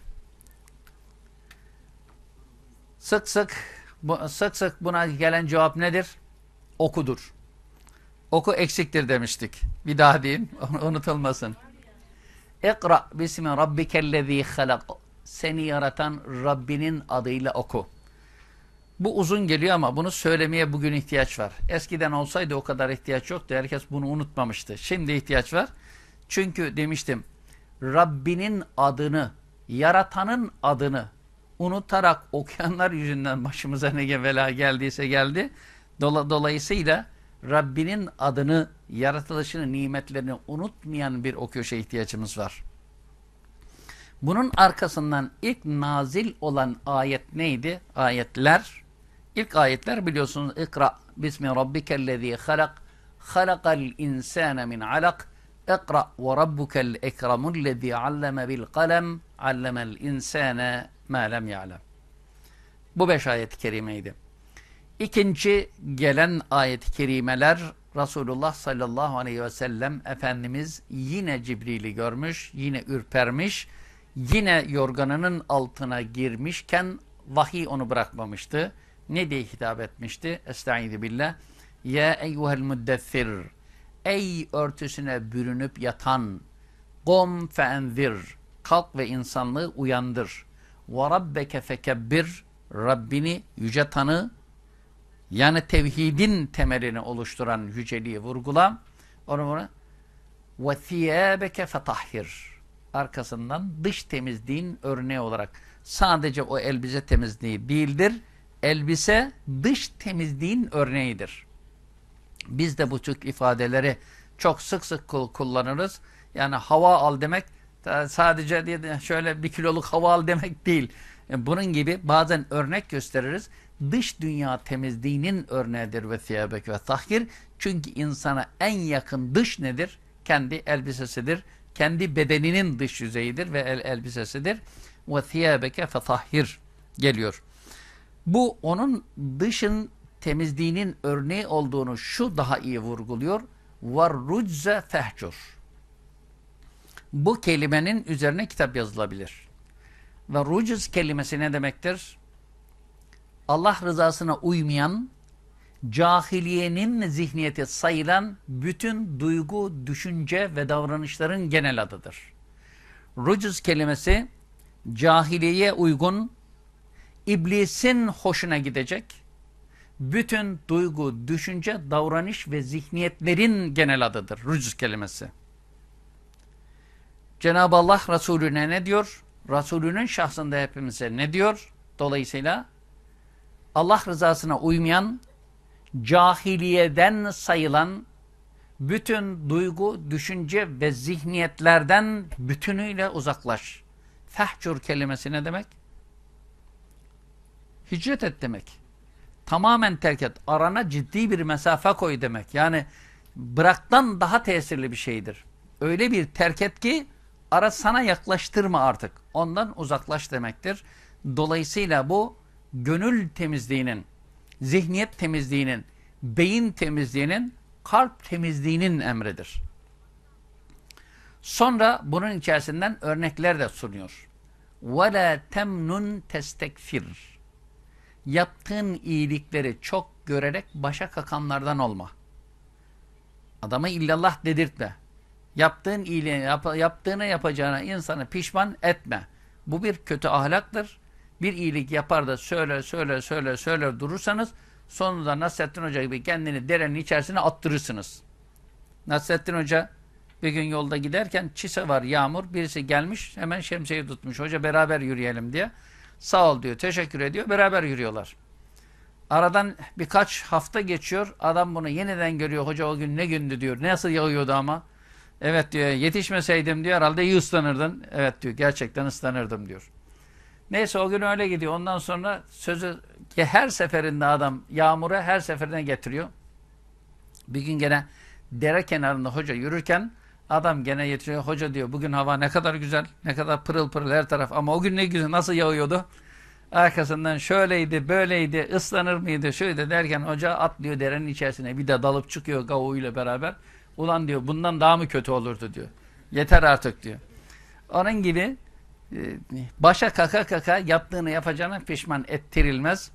Sık sık sık sık buna gelen cevap nedir? Okudur. Oku eksiktir demiştik. Bir daha diyeyim. Unutulmasın. İkra bismi rabbikellezî halak. Seni yaratan Rabbinin adıyla oku. Bu uzun geliyor ama bunu söylemeye bugün ihtiyaç var. Eskiden olsaydı o kadar ihtiyaç yoktu. Herkes bunu unutmamıştı. Şimdi ihtiyaç var. Çünkü demiştim Rabbinin adını, yaratanın adını unutarak okuyanlar yüzünden başımıza ne bela geldiyse geldi. Dolayısıyla Rabbinin adını, yaratılışını, nimetlerini unutmayan bir okuyuşa ihtiyacımız var. Bunun arkasından ilk nazil olan ayet neydi? Ayetler. İlk ayetler biliyorsunuz İkra bismi rabbikellezî halak halakal insâne min alak Ve rabbukel ekremullezî alleme bil kalem allemel insâne ma lem ya'lem. Bu beş ayet-i kerimeydi. İkinci gelen ayet-i kerimeler Resulullah sallallahu aleyhi ve sellem Efendimiz yine Cibril'i görmüş, yine ürpermiş, yine yorganının altına girmişken vahiy onu bırakmamıştı. Ne diye hitap etmişti? Estaizu billah. Ya eyyuhel müddessir. Ey örtüsüne bürünüp yatan. Kom feenzir. Kalk ve insanlığı uyandır. Ve rabbeke fekebbir. Rabbini yüce tanı. Yani tevhidin temelini oluşturan yüceliği vurgula. Onu bunu ve thiyâbeke fetahhir. Arkasından dış temizliğin örneği olarak sadece o elbise temizliği değildir. Elbise dış temizliğin örneğidir. Biz de bu tür ifadeleri çok sık sık kullanırız. Yani hava al demek sadece diye şöyle bir kiloluk hava al demek değil. E, bunun gibi bazen örnek gösteririz. Dış dünya temizliğinin örneğidir ve thiyabek ve tahhir. Çünkü insana en yakın dış nedir? Kendi elbisesidir. Kendi bedeninin dış yüzeyidir ve el elbisesidir. Ve thiyabeke fetahhir geliyor. Bu onun dışın temizliğinin örneği olduğunu şu daha iyi vurguluyor. Rucze fehcur. Bu kelimenin üzerine kitap yazılabilir. Ve rucuz kelimesi ne demektir? Allah rızasına uymayan, cahiliyenin zihniyeti sayılan bütün duygu, düşünce ve davranışların genel adıdır. Rucuz kelimesi cahiliyeye uygun, iblisin hoşuna gidecek, bütün duygu, düşünce, davranış ve zihniyetlerin genel adıdır. Rucuz kelimesi. Cenab-ı Allah Resulüne ne diyor? Resulünün şahsında hepimize ne diyor? Dolayısıyla Allah rızasına uymayan, cahiliyeden sayılan bütün duygu, düşünce ve zihniyetlerden bütünüyle uzaklaş. Fehcur kelimesi ne demek? Hicret et demek. Tamamen terk et. Arana ciddi bir mesafe koy demek. Yani bıraktan daha tesirli bir şeydir. Öyle bir terk et ki ara sana yaklaştırma artık. Ondan uzaklaş demektir. Dolayısıyla bu gönül temizliğinin, zihniyet temizliğinin, beyin temizliğinin, kalp temizliğinin emridir. Sonra bunun içerisinden örnekler de sunuyor. وَلَا تَمْنُنْ تَسْتَكْفِرْ Yaptığın iyilikleri çok görerek başa kakanlardan olma. Adama illallah dedirtme. Yaptığın iyiliği, yap, yaptığını yapacağına insanı pişman etme. Bu bir kötü ahlaktır bir iyilik yapar da söyle söyle söyle söyle durursanız sonunda Nasrettin Hoca gibi kendini derenin içerisine attırırsınız. Nasrettin Hoca bir gün yolda giderken çise var yağmur birisi gelmiş hemen şemsiyeyi tutmuş. Hoca beraber yürüyelim diye. Sağ ol diyor teşekkür ediyor beraber yürüyorlar. Aradan birkaç hafta geçiyor. Adam bunu yeniden görüyor. Hoca o gün ne gündü diyor. Nasıl yağıyordu ama. Evet diyor yetişmeseydim diyor herhalde iyi ıslanırdın. Evet diyor gerçekten ıslanırdım diyor. Neyse o gün öyle gidiyor. Ondan sonra sözü her seferinde adam yağmura her seferine getiriyor. Bir gün gene dere kenarında hoca yürürken adam gene getiriyor. Hoca diyor bugün hava ne kadar güzel, ne kadar pırıl pırıl her taraf ama o gün ne güzel nasıl yağıyordu? Arkasından şöyleydi, böyleydi, ıslanır mıydı, şöyle derken hoca atlıyor derenin içerisine bir de dalıp çıkıyor gavuyla beraber. Ulan diyor bundan daha mı kötü olurdu diyor. Yeter artık diyor. Onun gibi ee, başa kaka kaka yaptığını yapacağına pişman ettirilmez.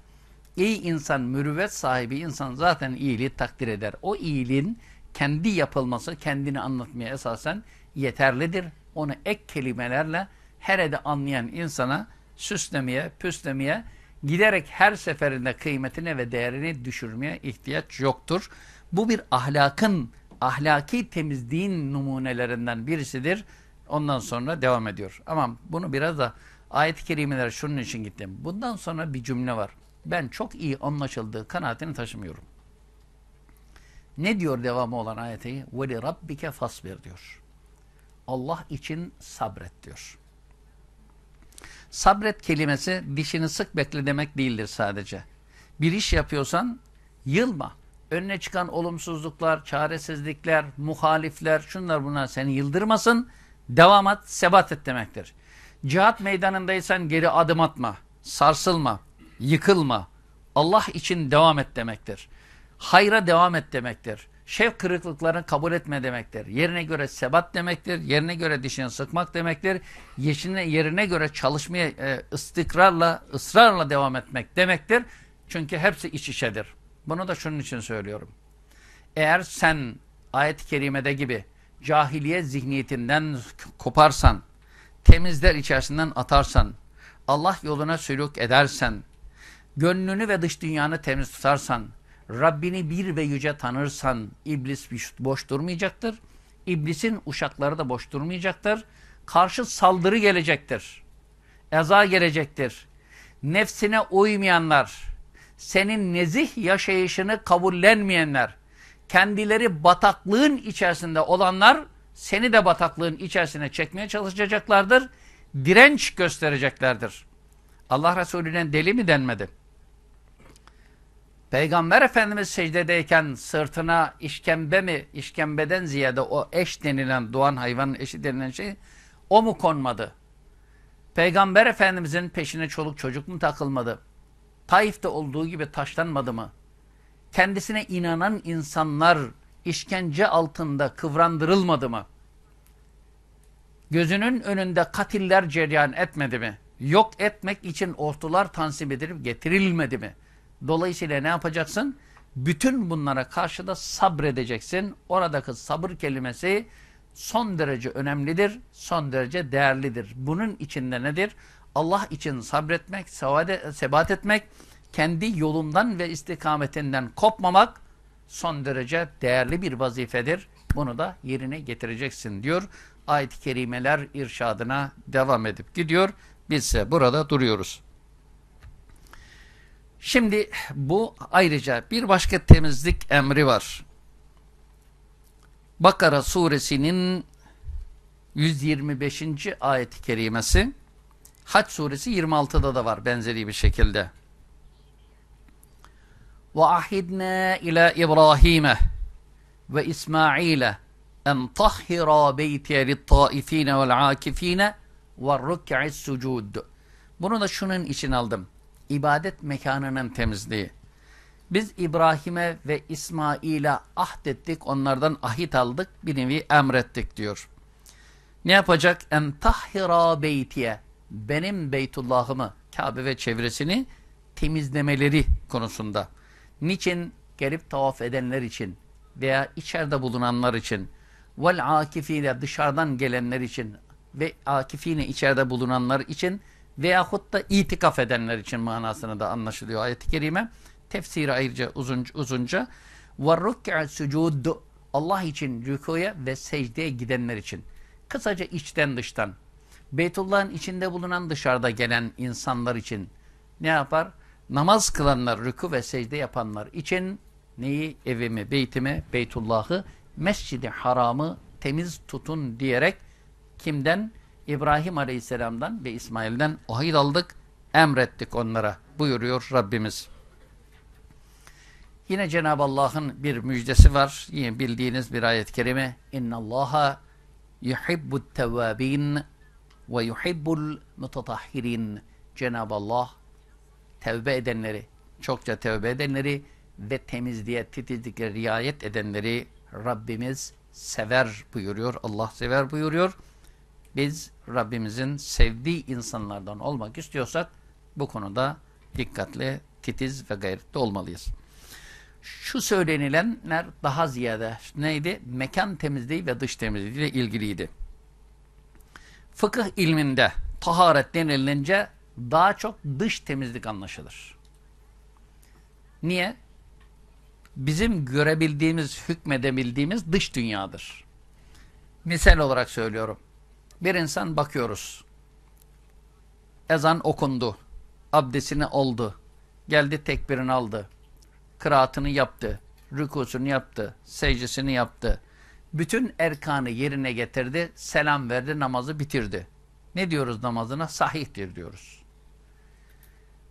İyi insan, mürüvvet sahibi insan zaten iyiliği takdir eder. O iyiliğin kendi yapılması, kendini anlatmaya esasen yeterlidir. Onu ek kelimelerle herede anlayan insana süslemeye, püslemeye, giderek her seferinde kıymetini ve değerini düşürmeye ihtiyaç yoktur. Bu bir ahlakın ahlaki temizliğin numunelerinden birisidir. Ondan sonra devam ediyor. Ama bunu biraz da ayet-i kerimeler şunun için gittim. Bundan sonra bir cümle var. Ben çok iyi anlaşıldığı kanaatini taşımıyorum. Ne diyor devamı olan ayeti? Veli rabbike fasbir diyor. Allah için sabret diyor. Sabret kelimesi dişini sık bekle demek değildir sadece. Bir iş yapıyorsan yılma. Önüne çıkan olumsuzluklar, çaresizlikler, muhalifler, şunlar bunlar seni yıldırmasın. Devam et, sebat et demektir. Cihat meydanındaysan geri adım atma, sarsılma, yıkılma. Allah için devam et demektir. Hayra devam et demektir. Şevk kırıklıklarını kabul etme demektir. Yerine göre sebat demektir. Yerine göre dişini sıkmak demektir. Yeşine, yerine göre çalışmaya e, istikrarla, ısrarla devam etmek demektir. Çünkü hepsi iç içedir. Bunu da şunun için söylüyorum. Eğer sen ayet-i kerimede gibi cahiliye zihniyetinden koparsan, temizler içerisinden atarsan, Allah yoluna sülük edersen, gönlünü ve dış dünyanı temiz tutarsan, Rabbini bir ve yüce tanırsan iblis boş durmayacaktır. İblisin uşakları da boş durmayacaktır. Karşı saldırı gelecektir. Eza gelecektir. Nefsine uymayanlar, senin nezih yaşayışını kabullenmeyenler, kendileri bataklığın içerisinde olanlar seni de bataklığın içerisine çekmeye çalışacaklardır. Direnç göstereceklerdir. Allah Resulü'ne deli mi denmedi? Peygamber Efendimiz secdedeyken sırtına işkembe mi, işkembeden ziyade o eş denilen, doğan hayvanın eşi denilen şey, o mu konmadı? Peygamber Efendimizin peşine çoluk çocuk mu takılmadı? Taif'te olduğu gibi taşlanmadı mı? Kendisine inanan insanlar işkence altında kıvrandırılmadı mı? Gözünün önünde katiller cereyan etmedi mi? Yok etmek için ortular tansip edilip getirilmedi mi? Dolayısıyla ne yapacaksın? Bütün bunlara karşı da sabredeceksin. Oradaki sabır kelimesi son derece önemlidir, son derece değerlidir. Bunun içinde nedir? Allah için sabretmek, sebat etmek, kendi yolundan ve istikametinden kopmamak son derece değerli bir vazifedir. Bunu da yerine getireceksin diyor. Ayet-i kerimeler irşadına devam edip gidiyor. Biz ise burada duruyoruz. Şimdi bu ayrıca bir başka temizlik emri var. Bakara suresinin 125. ayet-i kerimesi Haç suresi 26'da da var benzeri bir şekilde. Ve ahidna ila İbrahim'e ve İsmail'e en tahhira beytiye littaifine vel akifine ve rük'i's sucud. Bunu da şunun için aldım ibadet mekanının temizliği. Biz İbrahim'e ve İsmail'e ahdettik, onlardan ahit aldık, bir nevi emrettik diyor. Ne yapacak? En tahhira beytiye, benim Beytullah'ımı, Kabe ve çevresini temizlemeleri konusunda. Niçin? Gelip tavaf edenler için veya içeride bulunanlar için, vel akifine dışarıdan gelenler için ve akifine içeride bulunanlar için veyahut da itikaf edenler için manasını da anlaşılıyor ayet-i kerime. Tefsiri ayrıca uzunca, uzunca. وَالرُّكَّعَ سُجُودُ Allah için rükuya ve secdeye gidenler için. Kısaca içten dıştan. Beytullah'ın içinde bulunan dışarıda gelen insanlar için ne yapar? Namaz kılanlar, rükû ve secde yapanlar için neyi? Evimi, beytimi, Beytullah'ı, Mescid-i Haram'ı temiz tutun diyerek kimden? İbrahim Aleyhisselam'dan ve İsmail'den ahit aldık, emrettik onlara buyuruyor Rabbimiz. Yine Cenab-ı Allah'ın bir müjdesi var. Yine bildiğiniz bir ayet-i kerime. Allaha yuhibbut tevvabin ve yuhibbul mutatahhirin. Cenab-ı Allah tevbe edenleri, çokça tevbe edenleri ve temizliğe, titizlikle riayet edenleri Rabbimiz sever buyuruyor. Allah sever buyuruyor. Biz Rabbimizin sevdiği insanlardan olmak istiyorsak bu konuda dikkatli, titiz ve gayretli olmalıyız. Şu söylenilenler daha ziyade neydi? Mekan temizliği ve dış temizliği ile ilgiliydi. Fıkıh ilminde taharet denilince daha çok dış temizlik anlaşılır. Niye? bizim görebildiğimiz, hükmedebildiğimiz dış dünyadır. Misal olarak söylüyorum. Bir insan bakıyoruz. Ezan okundu. Abdestini oldu. Geldi tekbirini aldı. Kıraatını yaptı. Rükusunu yaptı. Secdesini yaptı. Bütün erkanı yerine getirdi. Selam verdi. Namazı bitirdi. Ne diyoruz namazına? Sahihtir diyoruz.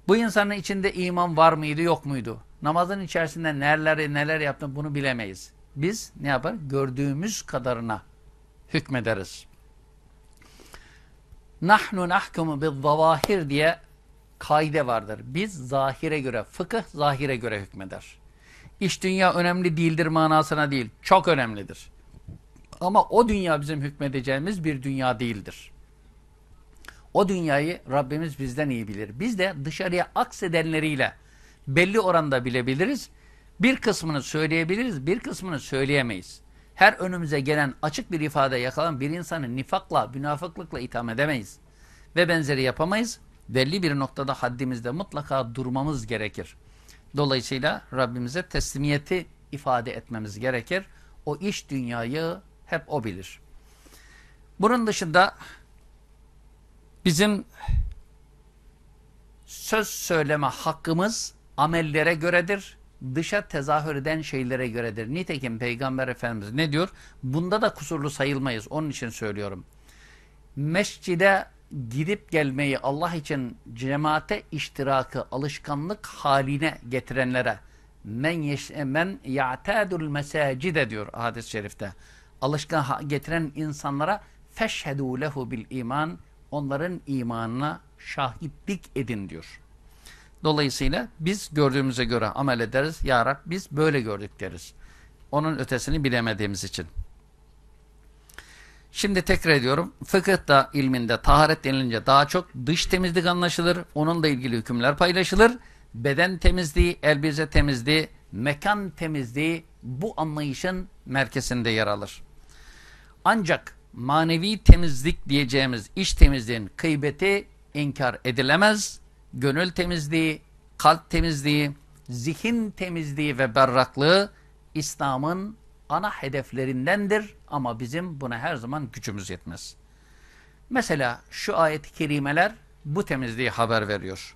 Bu insanın içinde iman var mıydı yok muydu? Namazın içerisinde neler neler yaptı bunu bilemeyiz. Biz ne yapar? Gördüğümüz kadarına hükmederiz. Nahnu nahkumu bil zavahir diye kaide vardır. Biz zahire göre, fıkıh zahire göre hükmeder. İş dünya önemli değildir manasına değil. Çok önemlidir. Ama o dünya bizim hükmedeceğimiz bir dünya değildir. O dünyayı Rabbimiz bizden iyi bilir. Biz de dışarıya aksedenleriyle belli oranda bilebiliriz. Bir kısmını söyleyebiliriz, bir kısmını söyleyemeyiz. Her önümüze gelen açık bir ifade yakalan bir insanı nifakla, münafıklıkla itham edemeyiz. Ve benzeri yapamayız. Belli bir noktada haddimizde mutlaka durmamız gerekir. Dolayısıyla Rabbimize teslimiyeti ifade etmemiz gerekir. O iş dünyayı hep o bilir. Bunun dışında bizim söz söyleme hakkımız amellere göredir. Dışa tezahür eden şeylere göredir. Nitekim Peygamber Efendimiz ne diyor? Bunda da kusurlu sayılmayız. Onun için söylüyorum. Mescide gidip gelmeyi Allah için cemaate iştirakı alışkanlık haline getirenlere men, men ya'tadul mesacide diyor hadis-i şerifte. Alışkan getiren insanlara feşhedû lehu bil iman onların imanına şahitlik edin diyor. Dolayısıyla biz gördüğümüze göre amel ederiz. Ya Rab biz böyle gördük deriz. Onun ötesini bilemediğimiz için. Şimdi tekrar ediyorum. Fıkıhta ilminde taharet denilince daha çok dış temizlik anlaşılır. Onunla ilgili hükümler paylaşılır. Beden temizliği, elbize temizliği, mekan temizliği bu anlayışın merkezinde yer alır. Ancak manevi temizlik diyeceğimiz iş temizliğin kıybeti inkar edilemez gönül temizliği, kalp temizliği, zihin temizliği ve berraklığı İslam'ın ana hedeflerindendir ama bizim buna her zaman gücümüz yetmez. Mesela şu ayet-i kerimeler bu temizliği haber veriyor.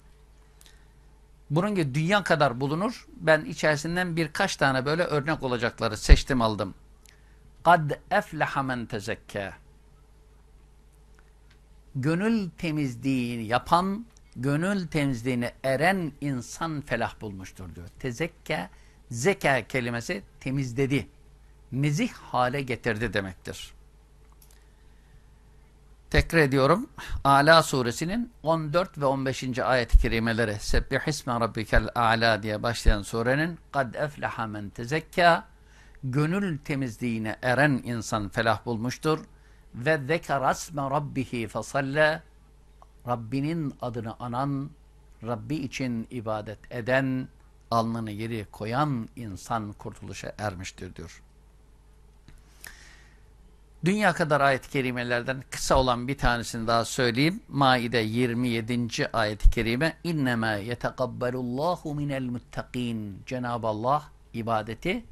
Bunun gibi dünya kadar bulunur. Ben içerisinden birkaç tane böyle örnek olacakları seçtim aldım. Kad efleha men tezekke. Gönül temizliği yapan gönül temizliğine eren insan felah bulmuştur diyor. Tezekke, zeka kelimesi temizledi nezih hale getirdi demektir. Tekrar ediyorum. Ala suresinin 14 ve 15. ayet-i kerimeleri Sebbihisme rabbikel a'la diye başlayan surenin kad efleha men tezekka gönül temizliğine eren insan felah bulmuştur ve zekerasme rabbihi fesalle Rabbinin adını anan Rabbi için ibadet eden alnını yeri koyan insan kurtuluşa ermiştir diyor. Dünya kadar ayet-i kerimelerden kısa olan bir tanesini daha söyleyeyim. Maide 27. ayet-i kerime İnnemâ yetekabbalullahu minel muttaqin. Cenab-ı Allah ibadeti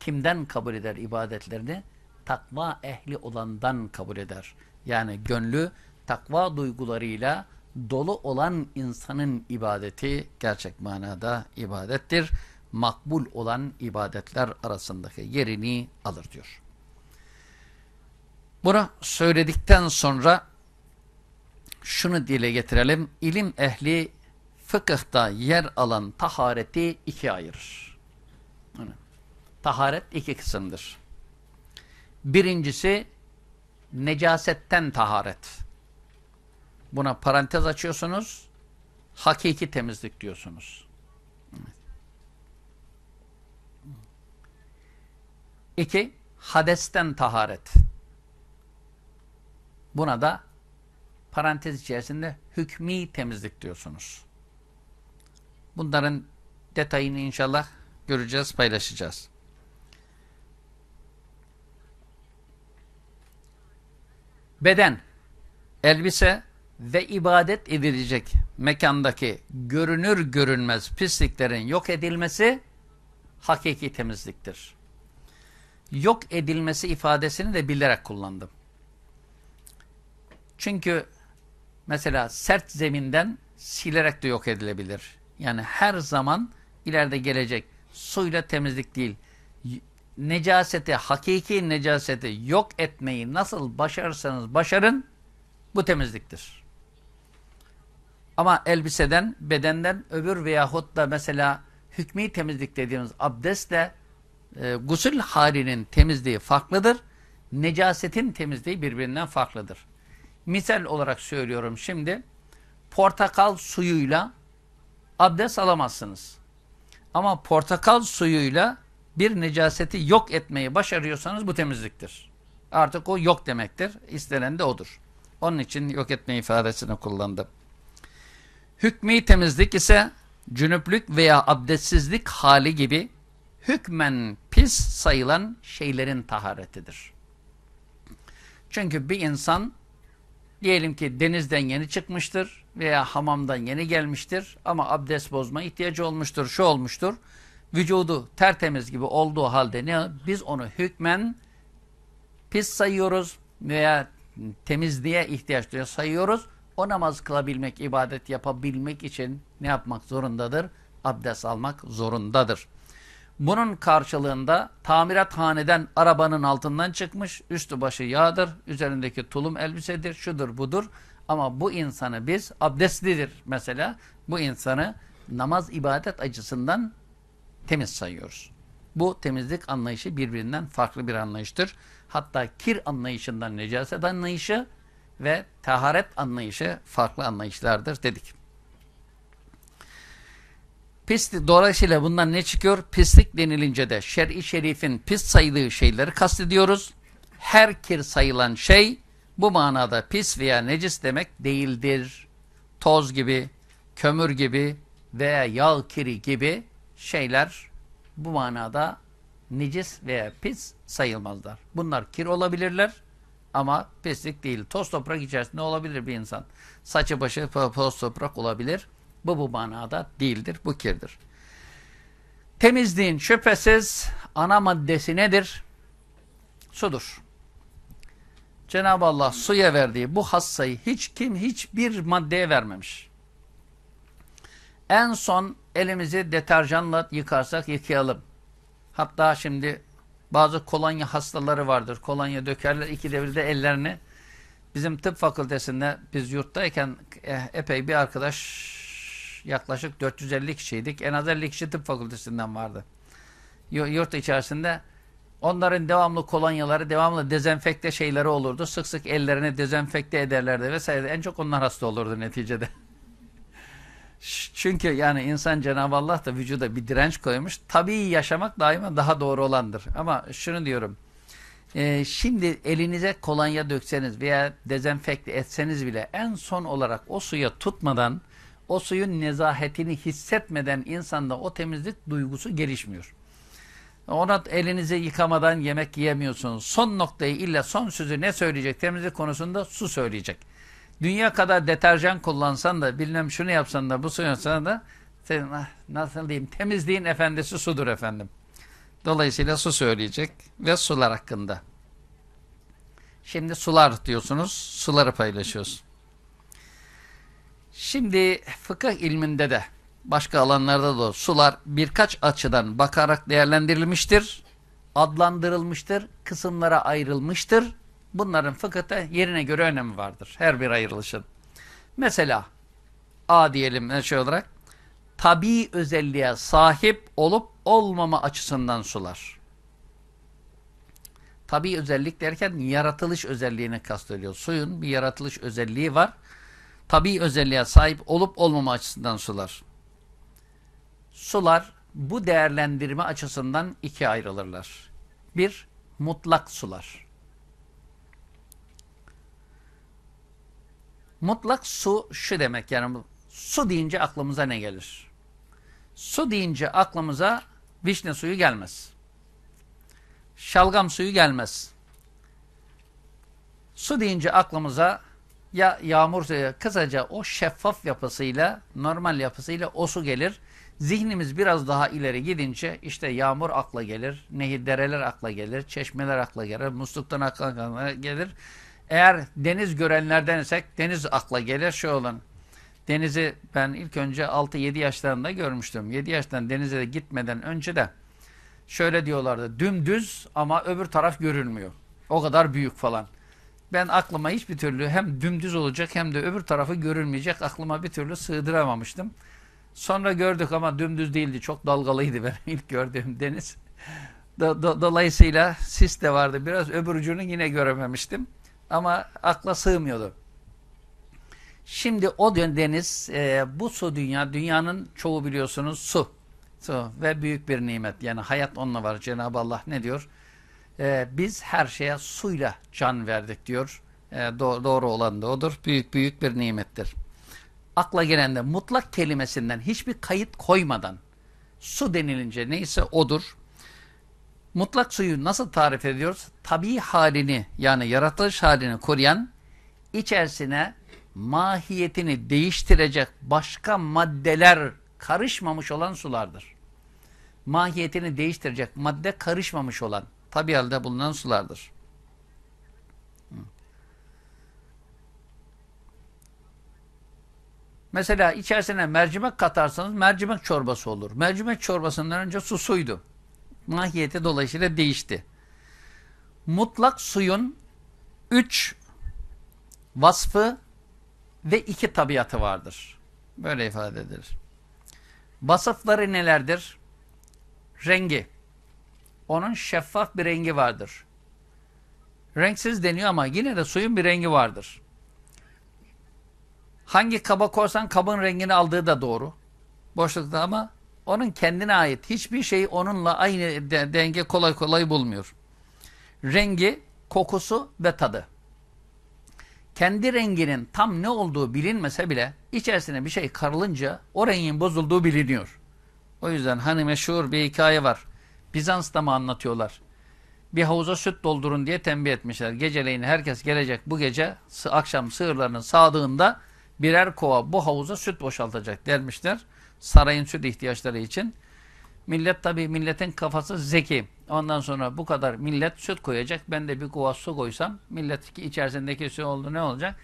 kimden kabul eder ibadetlerini? Takva ehli olandan kabul eder. Yani gönlü takva duygularıyla dolu olan insanın ibadeti gerçek manada ibadettir. Makbul olan ibadetler arasındaki yerini alır diyor. Bunu söyledikten sonra şunu dile getirelim. İlim ehli fıkıhta yer alan tahareti ikiye ayırır. Taharet iki kısımdır. Birincisi necasetten taharet. Buna parantez açıyorsunuz. Hakiki temizlik diyorsunuz. İki, hadesten taharet. Buna da parantez içerisinde hükmi temizlik diyorsunuz. Bunların detayını inşallah göreceğiz, paylaşacağız. Beden, elbise ve ibadet edilecek mekandaki görünür görünmez pisliklerin yok edilmesi hakiki temizliktir. Yok edilmesi ifadesini de bilerek kullandım. Çünkü mesela sert zeminden silerek de yok edilebilir. Yani her zaman ileride gelecek suyla temizlik değil. Necaseti, hakiki necaseti yok etmeyi nasıl başarırsanız başarın bu temizliktir. Ama elbiseden, bedenden öbür veyahut da mesela hükmü temizlik dediğimiz abdestle e, gusül halinin temizliği farklıdır. Necasetin temizliği birbirinden farklıdır. Misal olarak söylüyorum şimdi portakal suyuyla abdest alamazsınız. Ama portakal suyuyla bir necaseti yok etmeyi başarıyorsanız bu temizliktir. Artık o yok demektir. İstenen de odur. Onun için yok etme ifadesini kullandım. Hükmü temizlik ise cünüplük veya abdestsizlik hali gibi hükmen pis sayılan şeylerin taharetidir. Çünkü bir insan diyelim ki denizden yeni çıkmıştır veya hamamdan yeni gelmiştir ama abdest bozma ihtiyacı olmuştur, şu olmuştur. Vücudu tertemiz gibi olduğu halde ne? Biz onu hükmen pis sayıyoruz veya temizliğe ihtiyaç duyuyor sayıyoruz. O namaz kılabilmek, ibadet yapabilmek için ne yapmak zorundadır? Abdest almak zorundadır. Bunun karşılığında tamirathaneden arabanın altından çıkmış, üstü başı yağdır, üzerindeki tulum elbisedir, şudur budur. Ama bu insanı biz abdestlidir mesela. Bu insanı namaz ibadet açısından temiz sayıyoruz. Bu temizlik anlayışı birbirinden farklı bir anlayıştır. Hatta kir anlayışından necaset anlayışı ve taharet anlayışı farklı anlayışlardır dedik. Pislik, dolayısıyla bundan ne çıkıyor? Pislik denilince de şer'i şerifin pis sayıldığı şeyleri kastediyoruz. Her kir sayılan şey bu manada pis veya necis demek değildir. Toz gibi, kömür gibi veya yağ kiri gibi şeyler bu manada necis veya pis sayılmazlar. Bunlar kir olabilirler ama pislik değil. Toz toprak içerisinde olabilir bir insan. Saçı başı toz toprak olabilir. Bu bu manada değildir. Bu kirdir. Temizliğin şüphesiz ana maddesi nedir? Sudur. Cenab-ı Allah suya verdiği bu hassayı hiç kim hiçbir maddeye vermemiş. En son elimizi deterjanla yıkarsak yıkayalım. Hatta şimdi bazı kolonya hastaları vardır. Kolonya dökerler iki devirde ellerini. Bizim tıp fakültesinde biz yurttayken eh, epey bir arkadaş yaklaşık 450 kişiydik. En az 50 kişi tıp fakültesinden vardı. Yurt içerisinde onların devamlı kolonyaları, devamlı dezenfekte şeyleri olurdu. Sık sık ellerini dezenfekte ederlerdi vesaire. En çok onlar hasta olurdu neticede. Çünkü yani insan Cenab-ı Allah da vücuda bir direnç koymuş. Tabii yaşamak daima daha doğru olandır. Ama şunu diyorum. E, şimdi elinize kolonya dökseniz veya dezenfekte etseniz bile en son olarak o suya tutmadan o suyun nezahetini hissetmeden insanda o temizlik duygusu gelişmiyor. Ona elinizi yıkamadan yemek yiyemiyorsunuz. Son noktayı illa son sözü ne söyleyecek temizlik konusunda su söyleyecek. Dünya kadar deterjan kullansan da bilmem şunu yapsan da bu suyu yapsan da senin, ah, nasıl diyeyim temizliğin efendisi sudur efendim. Dolayısıyla su söyleyecek ve sular hakkında. Şimdi sular diyorsunuz, suları paylaşıyoruz. Şimdi fıkıh ilminde de başka alanlarda da sular birkaç açıdan bakarak değerlendirilmiştir, adlandırılmıştır, kısımlara ayrılmıştır. Bunların fıkıhta yerine göre önemi vardır. Her bir ayrılışın. Mesela A diyelim şey olarak tabi özelliğe sahip olup olmama açısından sular. Tabi özellik derken yaratılış özelliğini kastediyor. Suyun bir yaratılış özelliği var tabi özelliğe sahip olup olmama açısından sular. Sular bu değerlendirme açısından ikiye ayrılırlar. Bir, mutlak sular. Mutlak su şu demek yani su deyince aklımıza ne gelir? Su deyince aklımıza vişne suyu gelmez. Şalgam suyu gelmez. Su deyince aklımıza ya yağmur suyu kısaca o şeffaf yapısıyla normal yapısıyla o su gelir Zihnimiz biraz daha ileri gidince işte yağmur akla gelir, nehir dereler akla gelir, çeşmeler akla gelir, musluktan akla gelir. Eğer deniz görenlerden isek deniz akla gelir. Şu olan denizi ben ilk önce 6-7 yaşlarında görmüştüm. 7 yaştan denize de gitmeden önce de şöyle diyorlardı. Dümdüz ama öbür taraf görülmüyor. O kadar büyük falan. Ben aklıma hiçbir türlü hem dümdüz olacak hem de öbür tarafı görülmeyecek aklıma bir türlü sığdıramamıştım. Sonra gördük ama dümdüz değildi. Çok dalgalıydı benim ilk gördüğüm deniz. Do do dolayısıyla sis de vardı. Biraz öbür ucunu yine görememiştim. Ama akla sığmıyordu. Şimdi o deniz, e, bu su dünya, dünyanın çoğu biliyorsunuz su. Su ve büyük bir nimet. Yani hayat onunla var. Cenab-ı Allah ne diyor? E, biz her şeye suyla can verdik diyor. E, do doğru olan da odur. Büyük büyük bir nimettir. Akla gelen de mutlak kelimesinden hiçbir kayıt koymadan su denilince neyse odur. Mutlak suyu nasıl tarif ediyoruz? Tabii halini yani yaratılış halini koruyan içerisine mahiyetini değiştirecek başka maddeler karışmamış olan sulardır. Mahiyetini değiştirecek madde karışmamış olan tabi halde bulunan sulardır. Mesela içerisine mercimek katarsanız mercimek çorbası olur. Mercimek çorbasından önce su suydu. Mahiyeti dolayısıyla değişti. Mutlak suyun üç vasfı ve iki tabiatı vardır. Böyle ifade edilir. Vasıfları nelerdir? Rengi. Onun şeffaf bir rengi vardır. Renksiz deniyor ama yine de suyun bir rengi vardır. Hangi kaba korsan kabın rengini aldığı da doğru. Boşlukta ama onun kendine ait hiçbir şey onunla aynı denge kolay kolay bulmuyor. Rengi, kokusu ve tadı kendi renginin tam ne olduğu bilinmese bile içerisine bir şey karılınca o rengin bozulduğu biliniyor. O yüzden hani meşhur bir hikaye var. Bizans'ta mı anlatıyorlar? Bir havuza süt doldurun diye tembih etmişler. Geceleyin herkes gelecek bu gece akşam sığırlarının sağdığında birer kova bu havuza süt boşaltacak dermişler. Sarayın süt ihtiyaçları için. Millet tabi milletin kafası zeki. Ondan sonra bu kadar millet süt koyacak. Ben de bir kova su koysam millet içerisindeki su oldu ne olacak?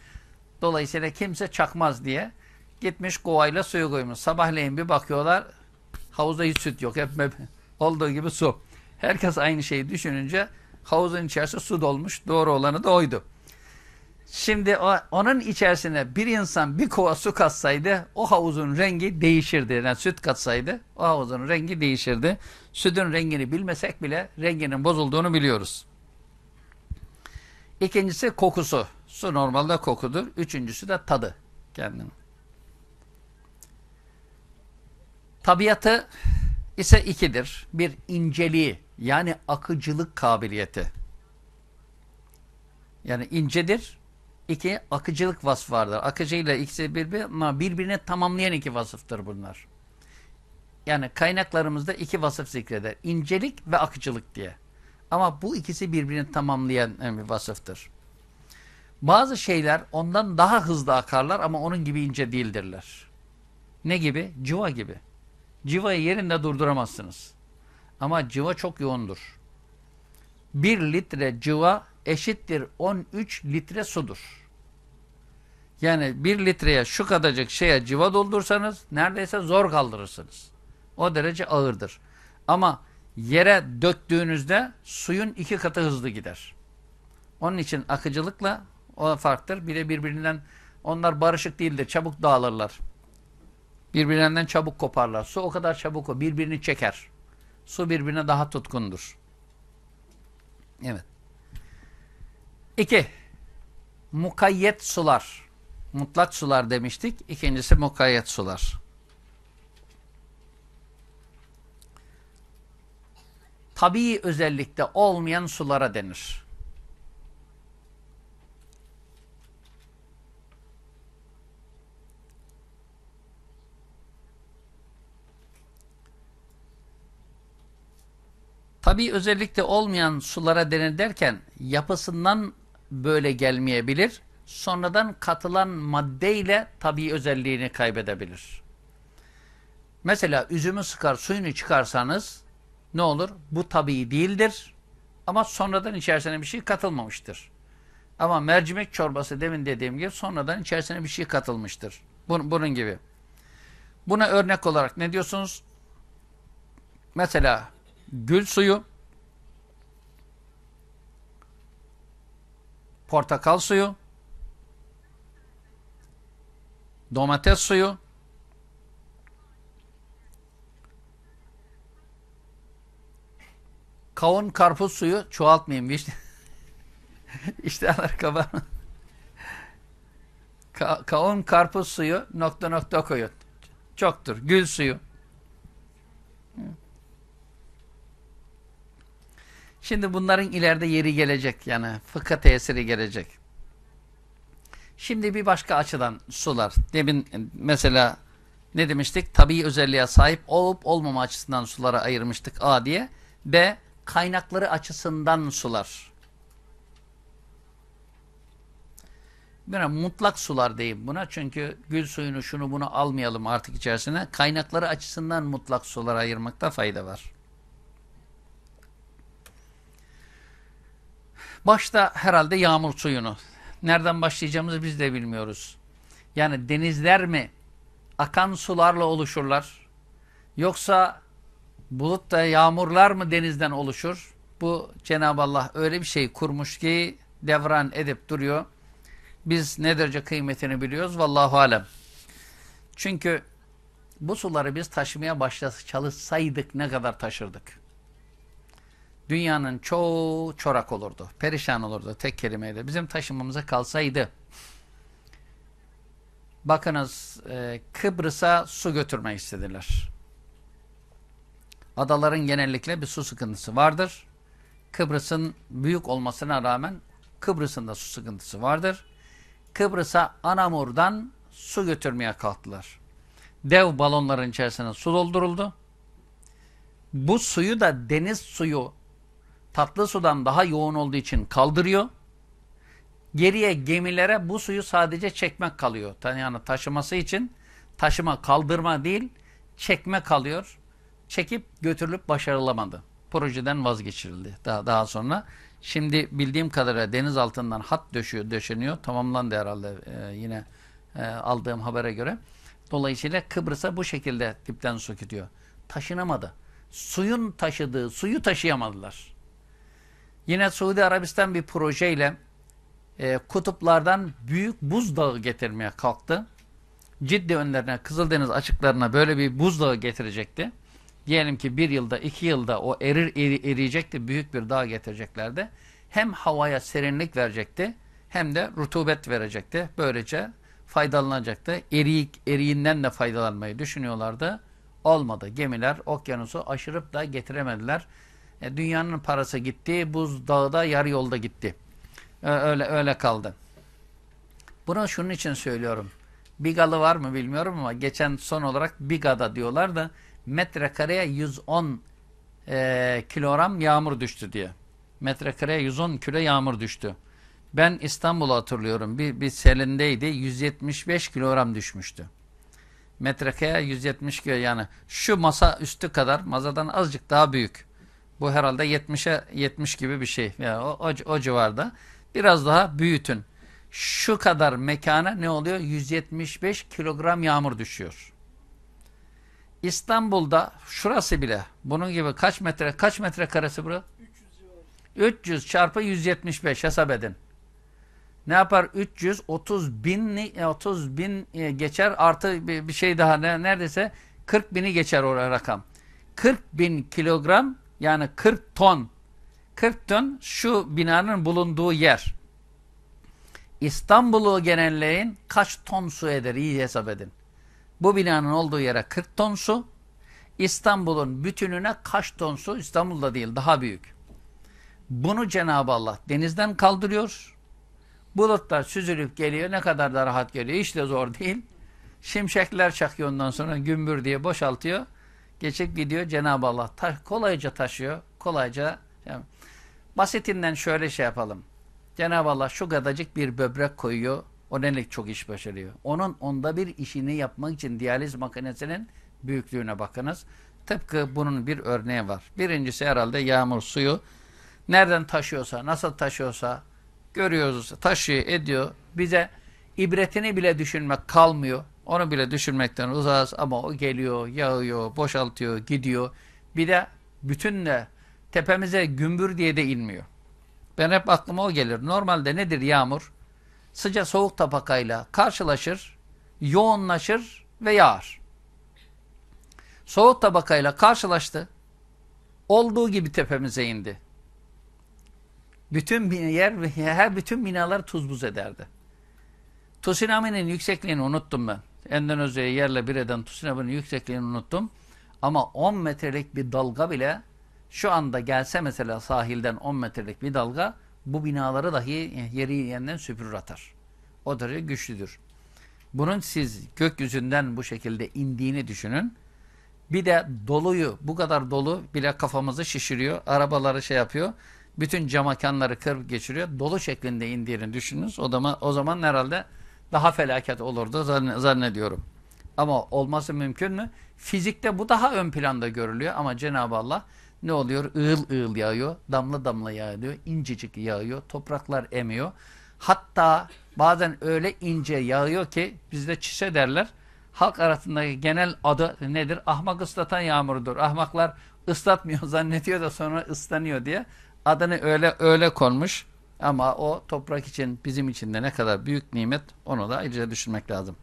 Dolayısıyla kimse çakmaz diye gitmiş kovayla suyu koymuş. Sabahleyin bir bakıyorlar havuzda hiç süt yok. Hep olduğu gibi su. Herkes aynı şeyi düşününce havuzun içerisi su dolmuş. Doğru olanı da oydu. Şimdi o, onun içerisine bir insan bir kova su katsaydı o havuzun rengi değişirdi. Yani süt katsaydı o havuzun rengi değişirdi. Sütün rengini bilmesek bile renginin bozulduğunu biliyoruz. İkincisi kokusu. Su normalde kokudur. Üçüncüsü de tadı kendinin. Tabiatı ise ikidir. Bir inceliği yani akıcılık kabiliyeti. Yani incedir İki, akıcılık vasfı vardır. Akıcı ile ikisi birbirine, ama birbirini tamamlayan iki vasıftır bunlar. Yani kaynaklarımızda iki vasıf zikreder. İncelik ve akıcılık diye. Ama bu ikisi birbirini tamamlayan bir vasıftır. Bazı şeyler ondan daha hızlı akarlar ama onun gibi ince değildirler. Ne gibi? Civa gibi. Civayı yerinde durduramazsınız. Ama civa çok yoğundur. Bir litre civa eşittir 13 litre sudur. Yani bir litreye şu kadarcık şeye civa doldursanız neredeyse zor kaldırırsınız. O derece ağırdır. Ama yere döktüğünüzde suyun iki katı hızlı gider. Onun için akıcılıkla o farktır. Bir de birbirinden onlar barışık değildir. Çabuk dağılırlar. Birbirinden çabuk koparlar. Su o kadar çabuk birbirini çeker. Su birbirine daha tutkundur. Evet. İki, mukayyet sular. Mutlak sular demiştik. İkincisi mukayyet sular. Tabii özellikle olmayan sulara denir. Tabii özellikle olmayan sulara denir derken yapısından böyle gelmeyebilir. Sonradan katılan maddeyle tabii özelliğini kaybedebilir. Mesela üzümü sıkar suyunu çıkarsanız ne olur? Bu tabii değildir. Ama sonradan içerisine bir şey katılmamıştır. Ama mercimek çorbası demin dediğim gibi sonradan içerisine bir şey katılmıştır. Bunun, bunun gibi. Buna örnek olarak ne diyorsunuz? Mesela gül suyu, portakal suyu, domates suyu, kavun karpuz suyu çoğaltmayayım. İşte, işte kabar. Ka kavun karpuz suyu nokta nokta koyun. Çoktur. Gül suyu. Şimdi bunların ileride yeri gelecek. Yani fıkha tesiri gelecek. Şimdi bir başka açıdan sular. Demin mesela ne demiştik? Tabii özelliğe sahip olup olmama açısından sulara ayırmıştık A diye. B kaynakları açısından sular. Buna mutlak sular diyeyim buna. Çünkü gül suyunu şunu bunu almayalım artık içerisine. Kaynakları açısından mutlak sulara ayırmakta fayda var. Başta herhalde yağmur suyunu. Nereden başlayacağımızı biz de bilmiyoruz. Yani denizler mi akan sularla oluşurlar? Yoksa bulut da yağmurlar mı denizden oluşur? Bu Cenab-ı Allah öyle bir şey kurmuş ki devran edip duruyor. Biz ne derece kıymetini biliyoruz? Vallahu alem. Çünkü bu suları biz taşımaya başlasak, çalışsaydık ne kadar taşırdık? Dünyanın çoğu çorak olurdu. Perişan olurdu tek kelimeyle. Bizim taşımamıza kalsaydı. Bakınız e, Kıbrıs'a su götürmek istediler. Adaların genellikle bir su sıkıntısı vardır. Kıbrıs'ın büyük olmasına rağmen Kıbrıs'ın da su sıkıntısı vardır. Kıbrıs'a Anamur'dan su götürmeye kalktılar. Dev balonların içerisine su dolduruldu. Bu suyu da deniz suyu tatlı sudan daha yoğun olduğu için kaldırıyor. Geriye gemilere bu suyu sadece çekmek kalıyor. Yani taşıması için taşıma kaldırma değil çekme kalıyor. Çekip götürülüp başarılamadı. Projeden vazgeçirildi daha, daha sonra. Şimdi bildiğim kadarıyla deniz altından hat döşüyor, döşeniyor. Tamamlandı herhalde e, yine e, aldığım habere göre. Dolayısıyla Kıbrıs'a bu şekilde dipten su gidiyor. Taşınamadı. Suyun taşıdığı, suyu taşıyamadılar. Yine Suudi Arabistan bir projeyle e, kutuplardan büyük buzdağı getirmeye kalktı. Ciddi önlerine, Kızıldeniz açıklarına böyle bir buzdağı getirecekti. Diyelim ki bir yılda, iki yılda o erir eri, eriyecekti, büyük bir dağ getireceklerdi. Hem havaya serinlik verecekti, hem de rutubet verecekti. Böylece faydalanacaktı. Eriyik, eriyinden de faydalanmayı düşünüyorlardı. Olmadı. Gemiler okyanusu aşırıp da getiremediler. E, dünyanın parası gitti, buzdağı da yarı yolda gitti. Öyle öyle kaldı. Bunu şunun için söylüyorum. Bigalı var mı bilmiyorum ama geçen son olarak Biga'da diyorlar da metrekareye 110 e, kilogram yağmur düştü diye. Metrekareye 110 kilo yağmur düştü. Ben İstanbul'u hatırlıyorum. Bir, bir selindeydi. 175 kilogram düşmüştü. Metrekareye 170 kilo yani şu masa üstü kadar masadan azıcık daha büyük. Bu herhalde 70'e 70 gibi bir şey. Yani o, o, o civarda. Biraz daha büyütün. Şu kadar mekana ne oluyor? 175 kilogram yağmur düşüyor. İstanbul'da şurası bile bunun gibi kaç metre kaç metre karesi bura? 300, 300 çarpı 175 hesap edin. Ne yapar? 330 bin 30 bin e, geçer artı bir şey daha neredeyse 40 bini geçer o rakam. 40 bin kilogram yani 40 ton 40 ton şu binanın bulunduğu yer. İstanbul'u genelleyin kaç ton su eder iyi hesap edin. Bu binanın olduğu yere 40 ton su. İstanbul'un bütününe kaç ton su? İstanbul'da değil daha büyük. Bunu Cenab-ı Allah denizden kaldırıyor. Bulutlar süzülüp geliyor. Ne kadar da rahat geliyor. Hiç de zor değil. Şimşekler çakıyor ondan sonra gümbür diye boşaltıyor. Geçip gidiyor Cenab-ı Allah ta kolayca taşıyor. Kolayca yani basitinden şöyle şey yapalım. Cenab-ı Allah şu kadacık bir böbrek koyuyor. O nelik çok iş başarıyor. Onun onda bir işini yapmak için diyaliz makinesinin büyüklüğüne bakınız. Tıpkı bunun bir örneği var. Birincisi herhalde yağmur suyu nereden taşıyorsa, nasıl taşıyorsa görüyoruz, taşıyor, ediyor. Bize ibretini bile düşünmek kalmıyor. Onu bile düşünmekten uzağız ama o geliyor, yağıyor, boşaltıyor, gidiyor. Bir de bütünle tepemize gümbür diye de inmiyor. Ben hep aklıma o gelir. Normalde nedir yağmur? Sıcak soğuk tabakayla karşılaşır, yoğunlaşır ve yağar. Soğuk tabakayla karşılaştı. Olduğu gibi tepemize indi. Bütün yer ve her bütün binalar tuz buz ederdi. Tsunami'nin yüksekliğini unuttum ben. Endonezya'yı yerle bir eden tsunami'nin yüksekliğini unuttum. Ama 10 metrelik bir dalga bile şu anda gelse mesela sahilden 10 metrelik bir dalga bu binaları dahi yeri yeniden süpürür atar. O derece güçlüdür. Bunun siz gökyüzünden bu şekilde indiğini düşünün. Bir de doluyu, bu kadar dolu bile kafamızı şişiriyor. Arabaları şey yapıyor. Bütün camakanları kırıp geçiriyor. Dolu şeklinde indiğini düşününüz. O zaman, o zaman herhalde daha felaket olurdu zannediyorum. Ama olması mümkün mü? Fizikte bu daha ön planda görülüyor ama Cenab-ı Allah ne oluyor? Iğıl ığıl yağıyor, damla damla yağıyor, incecik yağıyor, topraklar emiyor. Hatta bazen öyle ince yağıyor ki bizde çise derler. Halk arasındaki genel adı nedir? Ahmak ıslatan yağmurudur. Ahmaklar ıslatmıyor zannediyor da sonra ıslanıyor diye adını öyle öyle konmuş. Ama o toprak için bizim için de ne kadar büyük nimet onu da ayrıca düşünmek lazım.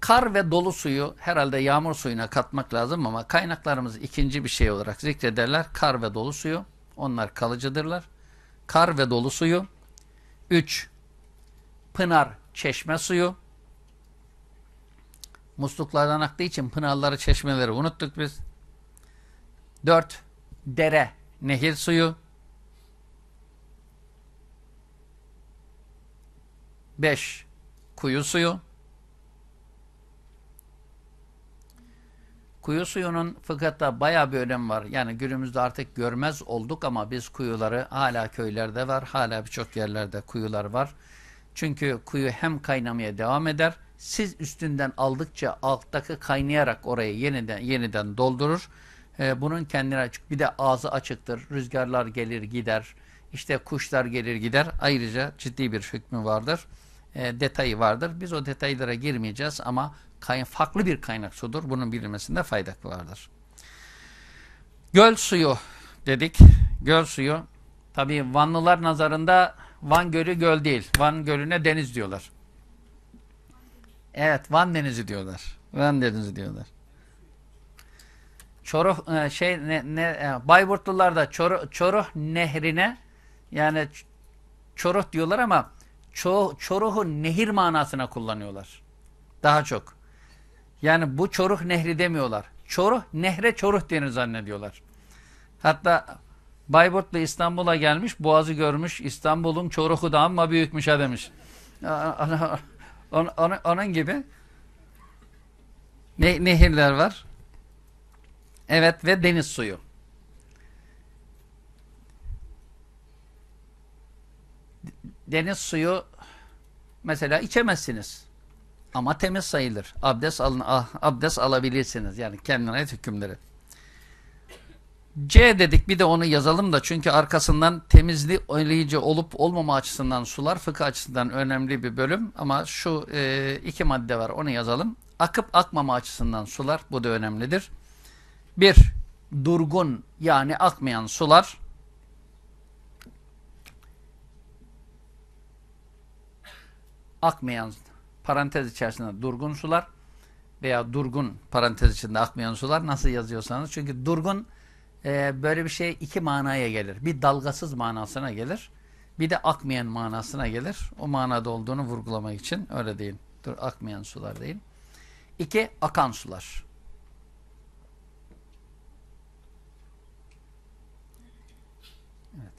Kar ve dolu suyu herhalde yağmur suyuna katmak lazım ama kaynaklarımız ikinci bir şey olarak zikrederler. Kar ve dolu suyu. Onlar kalıcıdırlar. Kar ve dolu suyu. 3. Pınar, çeşme suyu. Musluklardan aktığı için pınarları, çeşmeleri unuttuk biz. 4. Dere, nehir suyu. 5. Kuyu suyu. Kuyu suyunun fıkhatta baya bir önemi var. Yani günümüzde artık görmez olduk ama biz kuyuları hala köylerde var. Hala birçok yerlerde kuyular var. Çünkü kuyu hem kaynamaya devam eder. Siz üstünden aldıkça alttaki kaynayarak orayı yeniden yeniden doldurur. Ee, bunun kendine açık. Bir de ağzı açıktır. Rüzgarlar gelir gider. İşte kuşlar gelir gider. Ayrıca ciddi bir hükmü vardır. E, detayı vardır. Biz o detaylara girmeyeceğiz ama farklı bir kaynak sudur. Bunun bilinmesinde fayda vardır. Göl suyu dedik. Göl suyu. Tabii Vanlılar nazarında Van Gölü göl değil. Van Gölü'ne deniz diyorlar. Evet Van Denizi diyorlar. Van Denizi diyorlar. Çoruh e, şey ne, ne e, Bayburtlular da Çoruh, Çoruh nehrine yani Çoruh diyorlar ama Ço Çoruh'u nehir manasına kullanıyorlar. Daha çok. Yani bu Çoruh nehri demiyorlar. Çoruh, nehre Çoruh denir zannediyorlar. Hatta Bayburtlu İstanbul'a gelmiş, Boğaz'ı görmüş, İstanbul'un Çoruh'u da amma büyükmüş ha demiş. Onun, onun, onun gibi ne, nehirler var. Evet ve deniz suyu. Deniz suyu mesela içemezsiniz. Ama temiz sayılır. Abdest, alın, ah, abdest alabilirsiniz. Yani kendine ait hükümleri. C dedik bir de onu yazalım da çünkü arkasından temizli oylayıcı olup olmama açısından sular fıkıh açısından önemli bir bölüm ama şu e, iki madde var onu yazalım. Akıp akmama açısından sular bu da önemlidir. Bir, durgun yani akmayan sular akmayan parantez içerisinde durgun sular veya durgun parantez içinde akmayan sular nasıl yazıyorsanız. Çünkü durgun e, böyle bir şey iki manaya gelir. Bir dalgasız manasına gelir. Bir de akmayan manasına gelir. O manada olduğunu vurgulamak için öyle değil. Dur, akmayan sular değil. İki, akan sular. Evet.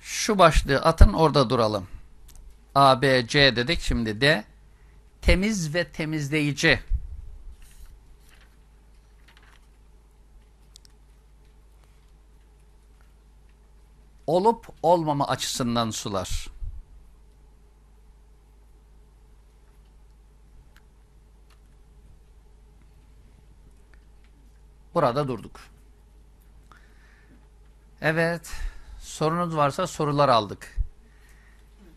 Şu başlığı atın orada duralım. A, B, C dedik. Şimdi D. Temiz ve temizleyici. Olup olmama açısından sular. Burada durduk. Evet. Sorunuz varsa sorular aldık.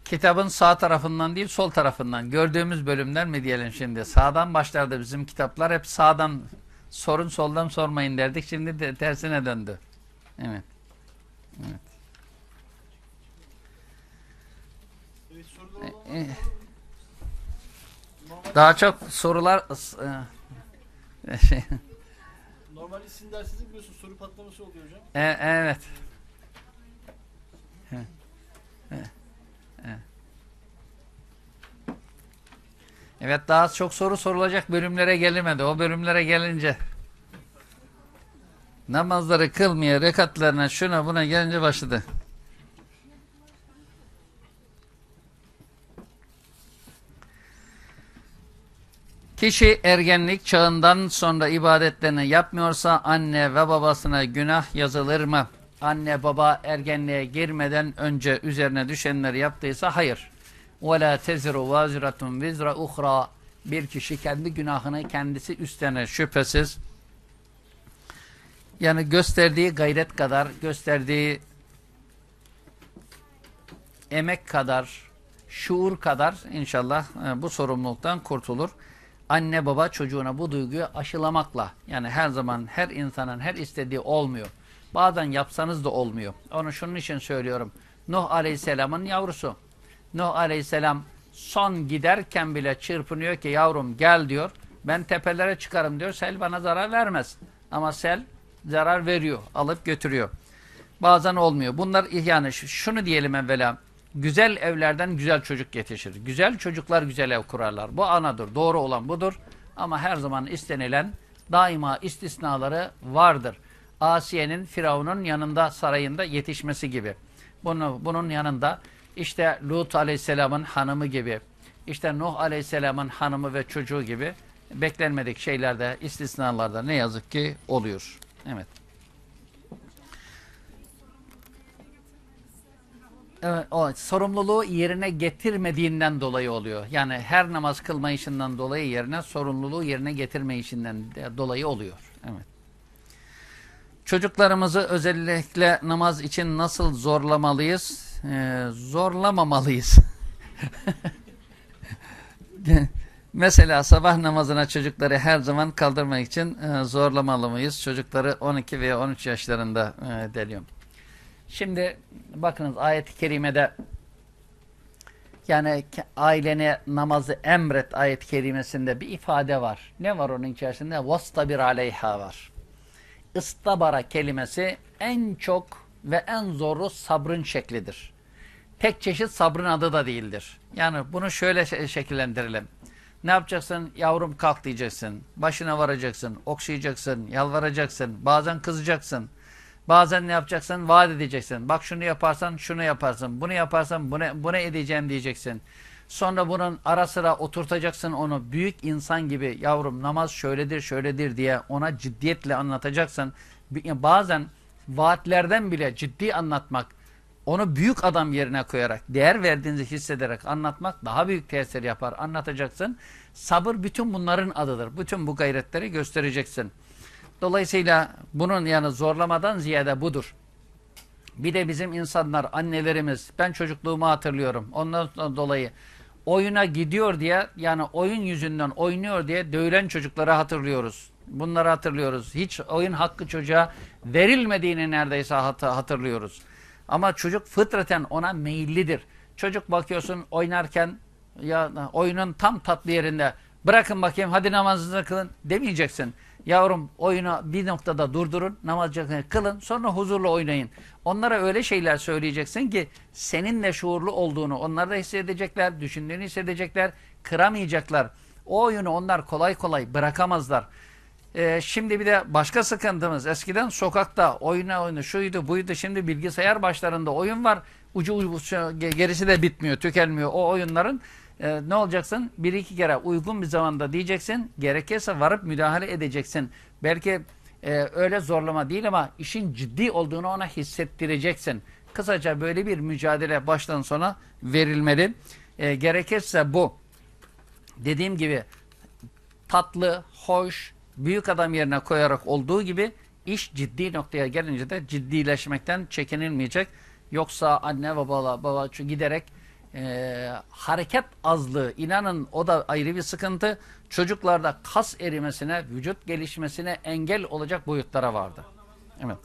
Kitabın sağ tarafından değil sol tarafından gördüğümüz bölümden mi diyelim şimdi? Sağdan başlardı bizim kitaplar. Hep sağdan sorun soldan sormayın derdik. Şimdi de tersine döndü. Evet. Evet. Evet Daha çok sorular e, şey, normal isim dersinde biliyorsun soru patlaması oluyor hocam. e, evet. E, e, e. Evet daha çok soru sorulacak bölümlere gelinmedi. O bölümlere gelince namazları kılmaya, rekatlarına, şuna buna gelince başladı. Kişi ergenlik çağından sonra ibadetlerini yapmıyorsa anne ve babasına günah yazılır mı? anne baba ergenliğe girmeden önce üzerine düşenleri yaptıysa hayır. وَلَا تَزِرُ وَازِرَةٌ وِزْرَ اُخْرَى Bir kişi kendi günahını kendisi üstlenir şüphesiz. Yani gösterdiği gayret kadar, gösterdiği emek kadar, şuur kadar inşallah e, bu sorumluluktan kurtulur. Anne baba çocuğuna bu duyguyu aşılamakla yani her zaman her insanın her istediği olmuyor Bazen yapsanız da olmuyor. Onu şunun için söylüyorum. Nuh Aleyhisselam'ın yavrusu. Nuh Aleyhisselam son giderken bile çırpınıyor ki yavrum gel diyor. Ben tepelere çıkarım diyor. Sel bana zarar vermez. Ama sel zarar veriyor. Alıp götürüyor. Bazen olmuyor. Bunlar yani şunu diyelim evvela. Güzel evlerden güzel çocuk yetişir. Güzel çocuklar güzel ev kurarlar. Bu anadır. Doğru olan budur. Ama her zaman istenilen daima istisnaları vardır. Asiye'nin Firavun'un yanında sarayında yetişmesi gibi. Bunu, bunun yanında işte Lut Aleyhisselam'ın hanımı gibi, işte Nuh Aleyhisselam'ın hanımı ve çocuğu gibi beklenmedik şeylerde, istisnalarda ne yazık ki oluyor. Evet. Evet, o sorumluluğu yerine getirmediğinden dolayı oluyor. Yani her namaz kılmayışından dolayı yerine sorumluluğu yerine getirmeyişinden dolayı oluyor. Evet. Çocuklarımızı özellikle namaz için nasıl zorlamalıyız? Ee, zorlamamalıyız. Mesela sabah namazına çocukları her zaman kaldırmak için e, zorlamalı mıyız? Çocukları 12 veya 13 yaşlarında e, deliyorum. Şimdi bakınız ayet-i kerimede yani ailene namazı emret ayet-i kerimesinde bir ifade var. Ne var onun içerisinde? Vastabir aleyha var. Istabara kelimesi en çok ve en zoru sabrın şeklidir. Tek çeşit sabrın adı da değildir. Yani bunu şöyle şekillendirelim. Ne yapacaksın? Yavrum kalk diyeceksin. Başına varacaksın. Okşayacaksın. Yalvaracaksın. Bazen kızacaksın. Bazen ne yapacaksın? Vaat edeceksin. Bak şunu yaparsan şunu yaparsın. Bunu yaparsan bunu, bunu edeceğim diyeceksin. Sonra bunun ara sıra oturtacaksın onu. Büyük insan gibi yavrum namaz şöyledir şöyledir diye ona ciddiyetle anlatacaksın. Bazen vaatlerden bile ciddi anlatmak, onu büyük adam yerine koyarak, değer verdiğinizi hissederek anlatmak daha büyük tesir yapar. Anlatacaksın. Sabır bütün bunların adıdır. Bütün bu gayretleri göstereceksin. Dolayısıyla bunun yani zorlamadan ziyade budur. Bir de bizim insanlar, annelerimiz, ben çocukluğumu hatırlıyorum. Ondan dolayı oyuna gidiyor diye yani oyun yüzünden oynuyor diye dövülen çocukları hatırlıyoruz. Bunları hatırlıyoruz. Hiç oyun hakkı çocuğa verilmediğini neredeyse hatırlıyoruz. Ama çocuk fıtraten ona meyillidir. Çocuk bakıyorsun oynarken ya oyunun tam tatlı yerinde bırakın bakayım hadi namazınızı kılın demeyeceksin. Yavrum oyunu bir noktada durdurun, namazını kılın, sonra huzurlu oynayın. Onlara öyle şeyler söyleyeceksin ki seninle şuurlu olduğunu onlar da hissedecekler, düşündüğünü hissedecekler, kıramayacaklar. O oyunu onlar kolay kolay bırakamazlar. Ee, şimdi bir de başka sıkıntımız. Eskiden sokakta oyuna oyunu şuydu buydu. Şimdi bilgisayar başlarında oyun var. Ucu, ucu gerisi de bitmiyor, tükenmiyor o oyunların. Ee, ne olacaksın? Bir iki kere uygun bir zamanda diyeceksin. Gerekirse varıp müdahale edeceksin. Belki e, öyle zorlama değil ama işin ciddi olduğunu ona hissettireceksin. Kısaca böyle bir mücadele baştan sona verilmeli. E, gerekirse bu dediğim gibi tatlı, hoş, büyük adam yerine koyarak olduğu gibi iş ciddi noktaya gelince de ciddileşmekten çekinilmeyecek. Yoksa anne babala baba giderek e, hareket azlığı inanın o da ayrı bir sıkıntı. Çocuklarda kas erimesine, vücut gelişmesine engel olacak boyutlara vardı. Evet.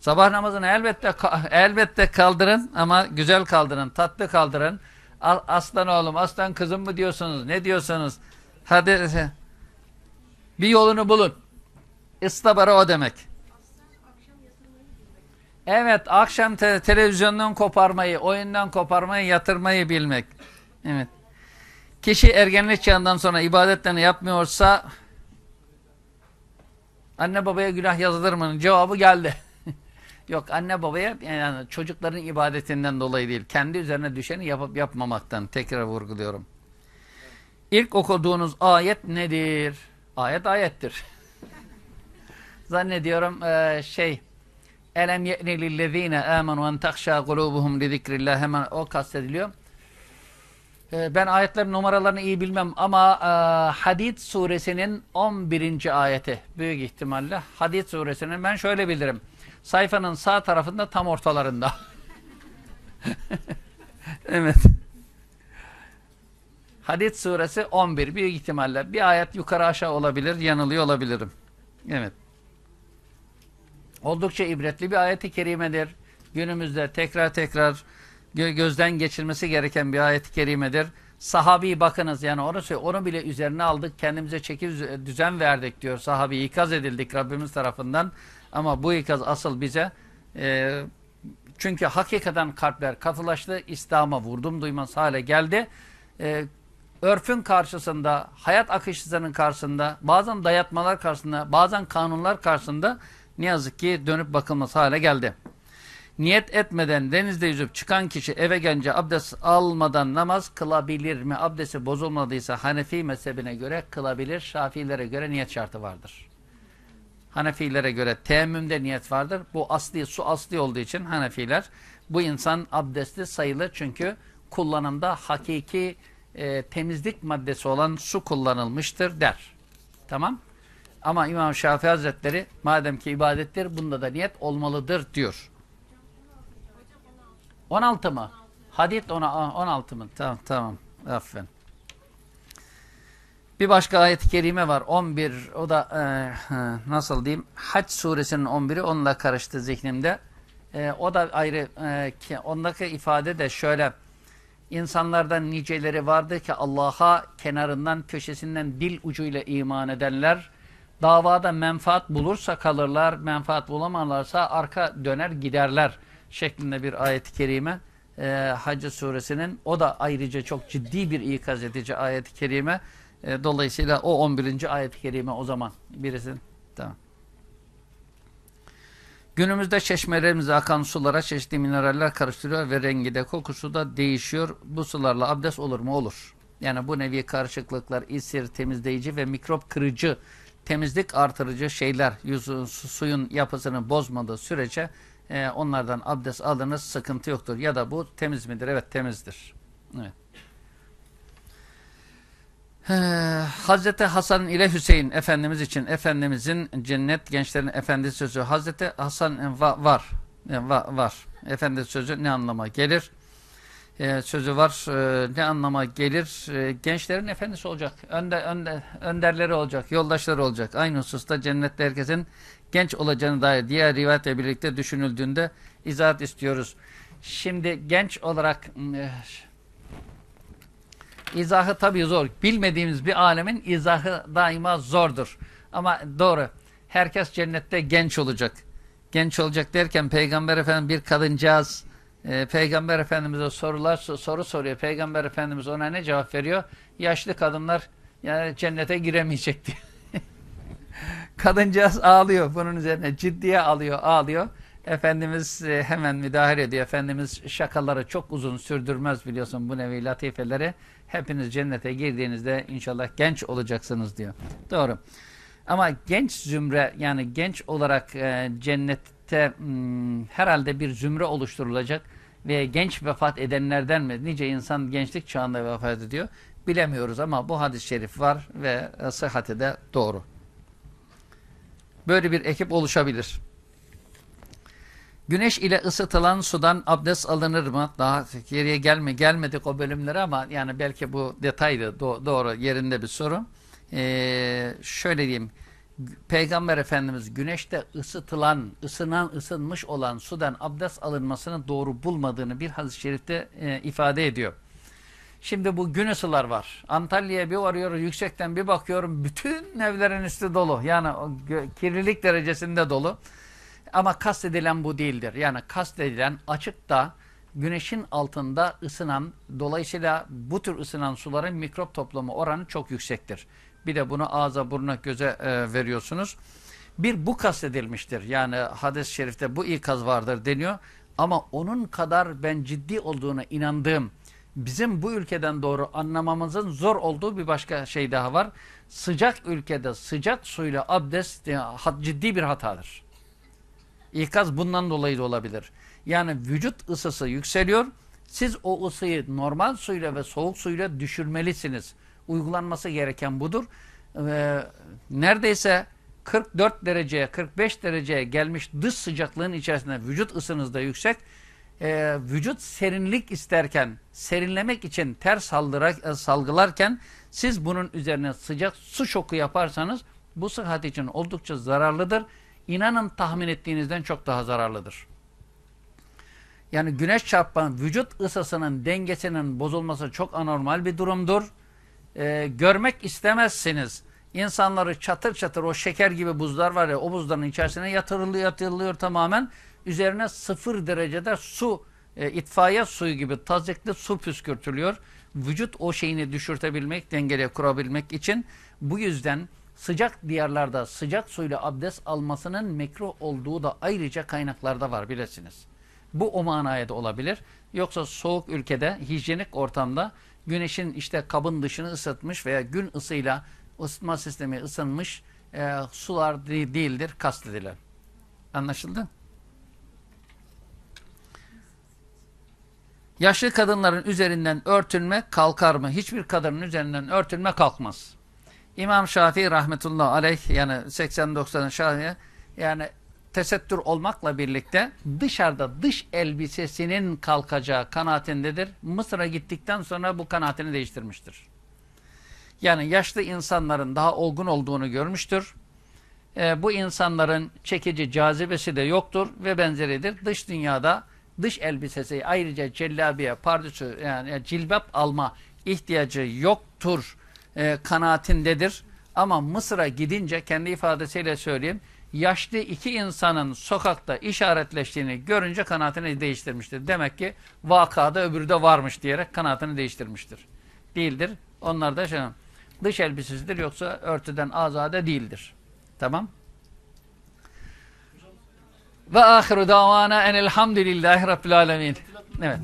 Sabah namazını elbette elbette kaldırın ama güzel kaldırın, tatlı kaldırın. Aslan oğlum, aslan kızım mı diyorsunuz? Ne diyorsunuz? Hadi bir yolunu bulun. İstabara o demek. Evet, akşam te televizyondan koparmayı, oyundan koparmayı, yatırmayı bilmek. Evet. Kişi ergenlik çağından sonra ibadetlerini yapmıyorsa anne babaya günah yazılır mı? Cevabı geldi. Yok anne babaya yani çocukların ibadetinden dolayı değil. Kendi üzerine düşeni yapıp yapmamaktan tekrar vurguluyorum. İlk okuduğunuz ayet nedir? Ayet ayettir. Zannediyorum e, şey Elem ye'ni lillezine amenu en takşa kulubuhum li zikrillah hemen o kastediliyor. E, ben ayetlerin numaralarını iyi bilmem ama e, Hadid suresinin 11. ayeti büyük ihtimalle Hadid suresinin ben şöyle bilirim. Sayfanın sağ tarafında tam ortalarında. evet. Hadid suresi 11 büyük ihtimalle bir ayet yukarı aşağı olabilir, yanılıyor olabilirim. Evet. Oldukça ibretli bir ayeti kerimedir. Günümüzde tekrar tekrar gözden geçirmesi gereken bir ayet-i kerimedir. Sahabi bakınız yani onu, onu bile üzerine aldık kendimize çekip düzen verdik diyor. Sahabi ikaz edildik Rabbimiz tarafından. Ama bu ikaz asıl bize e, çünkü hakikaten kalpler katılaştı. İslam'a vurdum duymaz hale geldi. E, örfün karşısında, hayat akışlarının karşısında, bazen dayatmalar karşısında, bazen kanunlar karşısında ne yazık ki dönüp bakılması hale geldi. Niyet etmeden denizde yüzüp çıkan kişi eve gelince abdest almadan namaz kılabilir mi? Abdesti bozulmadıysa Hanefi mezhebine göre kılabilir. Şafilere göre niyet şartı vardır. Hanefilere göre teyemmümde niyet vardır. Bu asli, su asli olduğu için Hanefiler bu insan abdestli sayılır. Çünkü kullanımda hakiki e, temizlik maddesi olan su kullanılmıştır der. Tamam. Ama İmam Şafii Hazretleri madem ki ibadettir bunda da niyet olmalıdır diyor. 16 mı? Hadit 16 mı? Tamam tamam. Aferin. Bir başka ayet-i kerime var. 11. O da e, nasıl diyeyim? Hac suresinin 11'i onunla karıştı zihnimde. E, o da ayrı. E, ki, ondaki ifade de şöyle. İnsanlardan niceleri vardı ki Allah'a kenarından köşesinden dil ucuyla iman edenler davada menfaat bulursa kalırlar, menfaat bulamazlarsa arka döner giderler şeklinde bir ayet-i kerime. E, Hacı suresinin o da ayrıca çok ciddi bir ikaz edici ayet-i kerime. E, dolayısıyla o 11. ayet-i kerime o zaman birisin. Tamam. Günümüzde çeşmelerimize akan sulara çeşitli mineraller karıştırıyor ve rengi de kokusu da değişiyor. Bu sularla abdest olur mu? Olur. Yani bu nevi karışıklıklar isir, temizleyici ve mikrop kırıcı, temizlik artırıcı şeyler yüzün, suyun yapısını bozmadığı sürece e, onlardan abdest alınız sıkıntı yoktur. Ya da bu temiz midir? Evet temizdir. Evet. Hazreti Hasan ile Hüseyin Efendimiz için Efendimizin cennet gençlerin efendi sözü Hazreti Hasan va var yani va var efendi sözü ne anlama gelir ee, sözü var ee, ne anlama gelir ee, gençlerin efendisi olacak önde, önde, önderleri olacak yoldaşları olacak aynı hususta cennette herkesin genç olacağını dair diğer rivayetle birlikte düşünüldüğünde izahat istiyoruz şimdi genç olarak e, İzahı tabii zor. Bilmediğimiz bir alemin izahı daima zordur. Ama doğru. Herkes cennette genç olacak. Genç olacak derken Peygamber Efendimiz bir kadıncağız e, Peygamber Efendimiz'e sorular soru soruyor. Peygamber Efendimiz ona ne cevap veriyor? Yaşlı kadınlar yani cennete giremeyecek diyor. kadıncağız ağlıyor. Bunun üzerine ciddiye alıyor, ağlıyor. Efendimiz e, hemen müdahale ediyor. Efendimiz şakaları çok uzun sürdürmez biliyorsun bu nevi latifeleri. Hepiniz cennete girdiğinizde inşallah genç olacaksınız diyor. Doğru. Ama genç zümre yani genç olarak e, cennette hmm, herhalde bir zümre oluşturulacak ve genç vefat edenlerden mi? Nice insan gençlik çağında vefat ediyor. Bilemiyoruz ama bu hadis-i şerif var ve sıhhati de doğru. Böyle bir ekip oluşabilir. Güneş ile ısıtılan sudan abdest alınır mı? Daha geriye gelme gelmedik o bölümlere ama yani belki bu detaylı do- doğru yerinde bir soru. Ee, şöyle diyeyim. Peygamber Efendimiz güneşte ısıtılan, ısınan, ısınmış olan sudan abdest alınmasını doğru bulmadığını bir hadis-i şerifte e, ifade ediyor. Şimdi bu gün ısılar var. Antalya'ya bir varıyorum, yüksekten bir bakıyorum, bütün evlerin üstü dolu. Yani kirlilik derecesinde dolu. Ama kastedilen bu değildir. Yani kastedilen açıkta güneşin altında ısınan, dolayısıyla bu tür ısınan suların mikrop toplama oranı çok yüksektir. Bir de bunu ağza, buruna, göze e, veriyorsunuz. Bir bu kastedilmiştir. Yani hadis-i şerifte bu ikaz vardır deniyor. Ama onun kadar ben ciddi olduğuna inandığım, bizim bu ülkeden doğru anlamamızın zor olduğu bir başka şey daha var. Sıcak ülkede sıcak suyla abdest e, ciddi bir hatadır. İkaz bundan dolayı da olabilir. Yani vücut ısısı yükseliyor. Siz o ısıyı normal suyla ve soğuk suyla düşürmelisiniz. Uygulanması gereken budur. Ee, neredeyse 44 dereceye 45 dereceye gelmiş dış sıcaklığın içerisinde vücut ısınız da yüksek. Ee, vücut serinlik isterken serinlemek için ter saldırak, e, salgılarken siz bunun üzerine sıcak su şoku yaparsanız bu sıhhat için oldukça zararlıdır. İnanın tahmin ettiğinizden çok daha zararlıdır. Yani güneş çarpan vücut ısısının dengesinin bozulması çok anormal bir durumdur. Ee, görmek istemezsiniz. İnsanları çatır çatır o şeker gibi buzlar var ya o buzların içerisine yatırılıyor, yatırılıyor tamamen. Üzerine sıfır derecede su, e, itfaiye suyu gibi tazikli su püskürtülüyor. Vücut o şeyini düşürtebilmek, dengeli kurabilmek için bu yüzden sıcak diyarlarda sıcak suyla abdest almasının mekruh olduğu da ayrıca kaynaklarda var bilesiniz. Bu o manaya da olabilir. Yoksa soğuk ülkede, hijyenik ortamda güneşin işte kabın dışını ısıtmış veya gün ısıyla ısıtma sistemi ısınmış e, sular değildir kastedilen. Anlaşıldı? Yaşlı kadınların üzerinden örtülme kalkar mı? Hiçbir kadının üzerinden örtülme kalkmaz. İmam Şafii rahmetullah aleyh yani 80-90'ın Şafii yani tesettür olmakla birlikte dışarıda dış elbisesinin kalkacağı kanaatindedir. Mısır'a gittikten sonra bu kanaatini değiştirmiştir. Yani yaşlı insanların daha olgun olduğunu görmüştür. E, bu insanların çekici cazibesi de yoktur ve benzeridir. Dış dünyada dış elbisesi ayrıca cellabiye, pardüsü yani cilbap alma ihtiyacı yoktur e, kanaatindedir. Ama Mısır'a gidince kendi ifadesiyle söyleyeyim yaşlı iki insanın sokakta işaretleştiğini görünce kanaatini değiştirmiştir. Demek ki vakada öbürü de varmış diyerek kanaatini değiştirmiştir. Değildir. Onlar da şey, dış elbisesidir yoksa örtüden azade değildir. Tamam. Ve ahiru davana enelhamdülillahi rabbil alemin. Evet.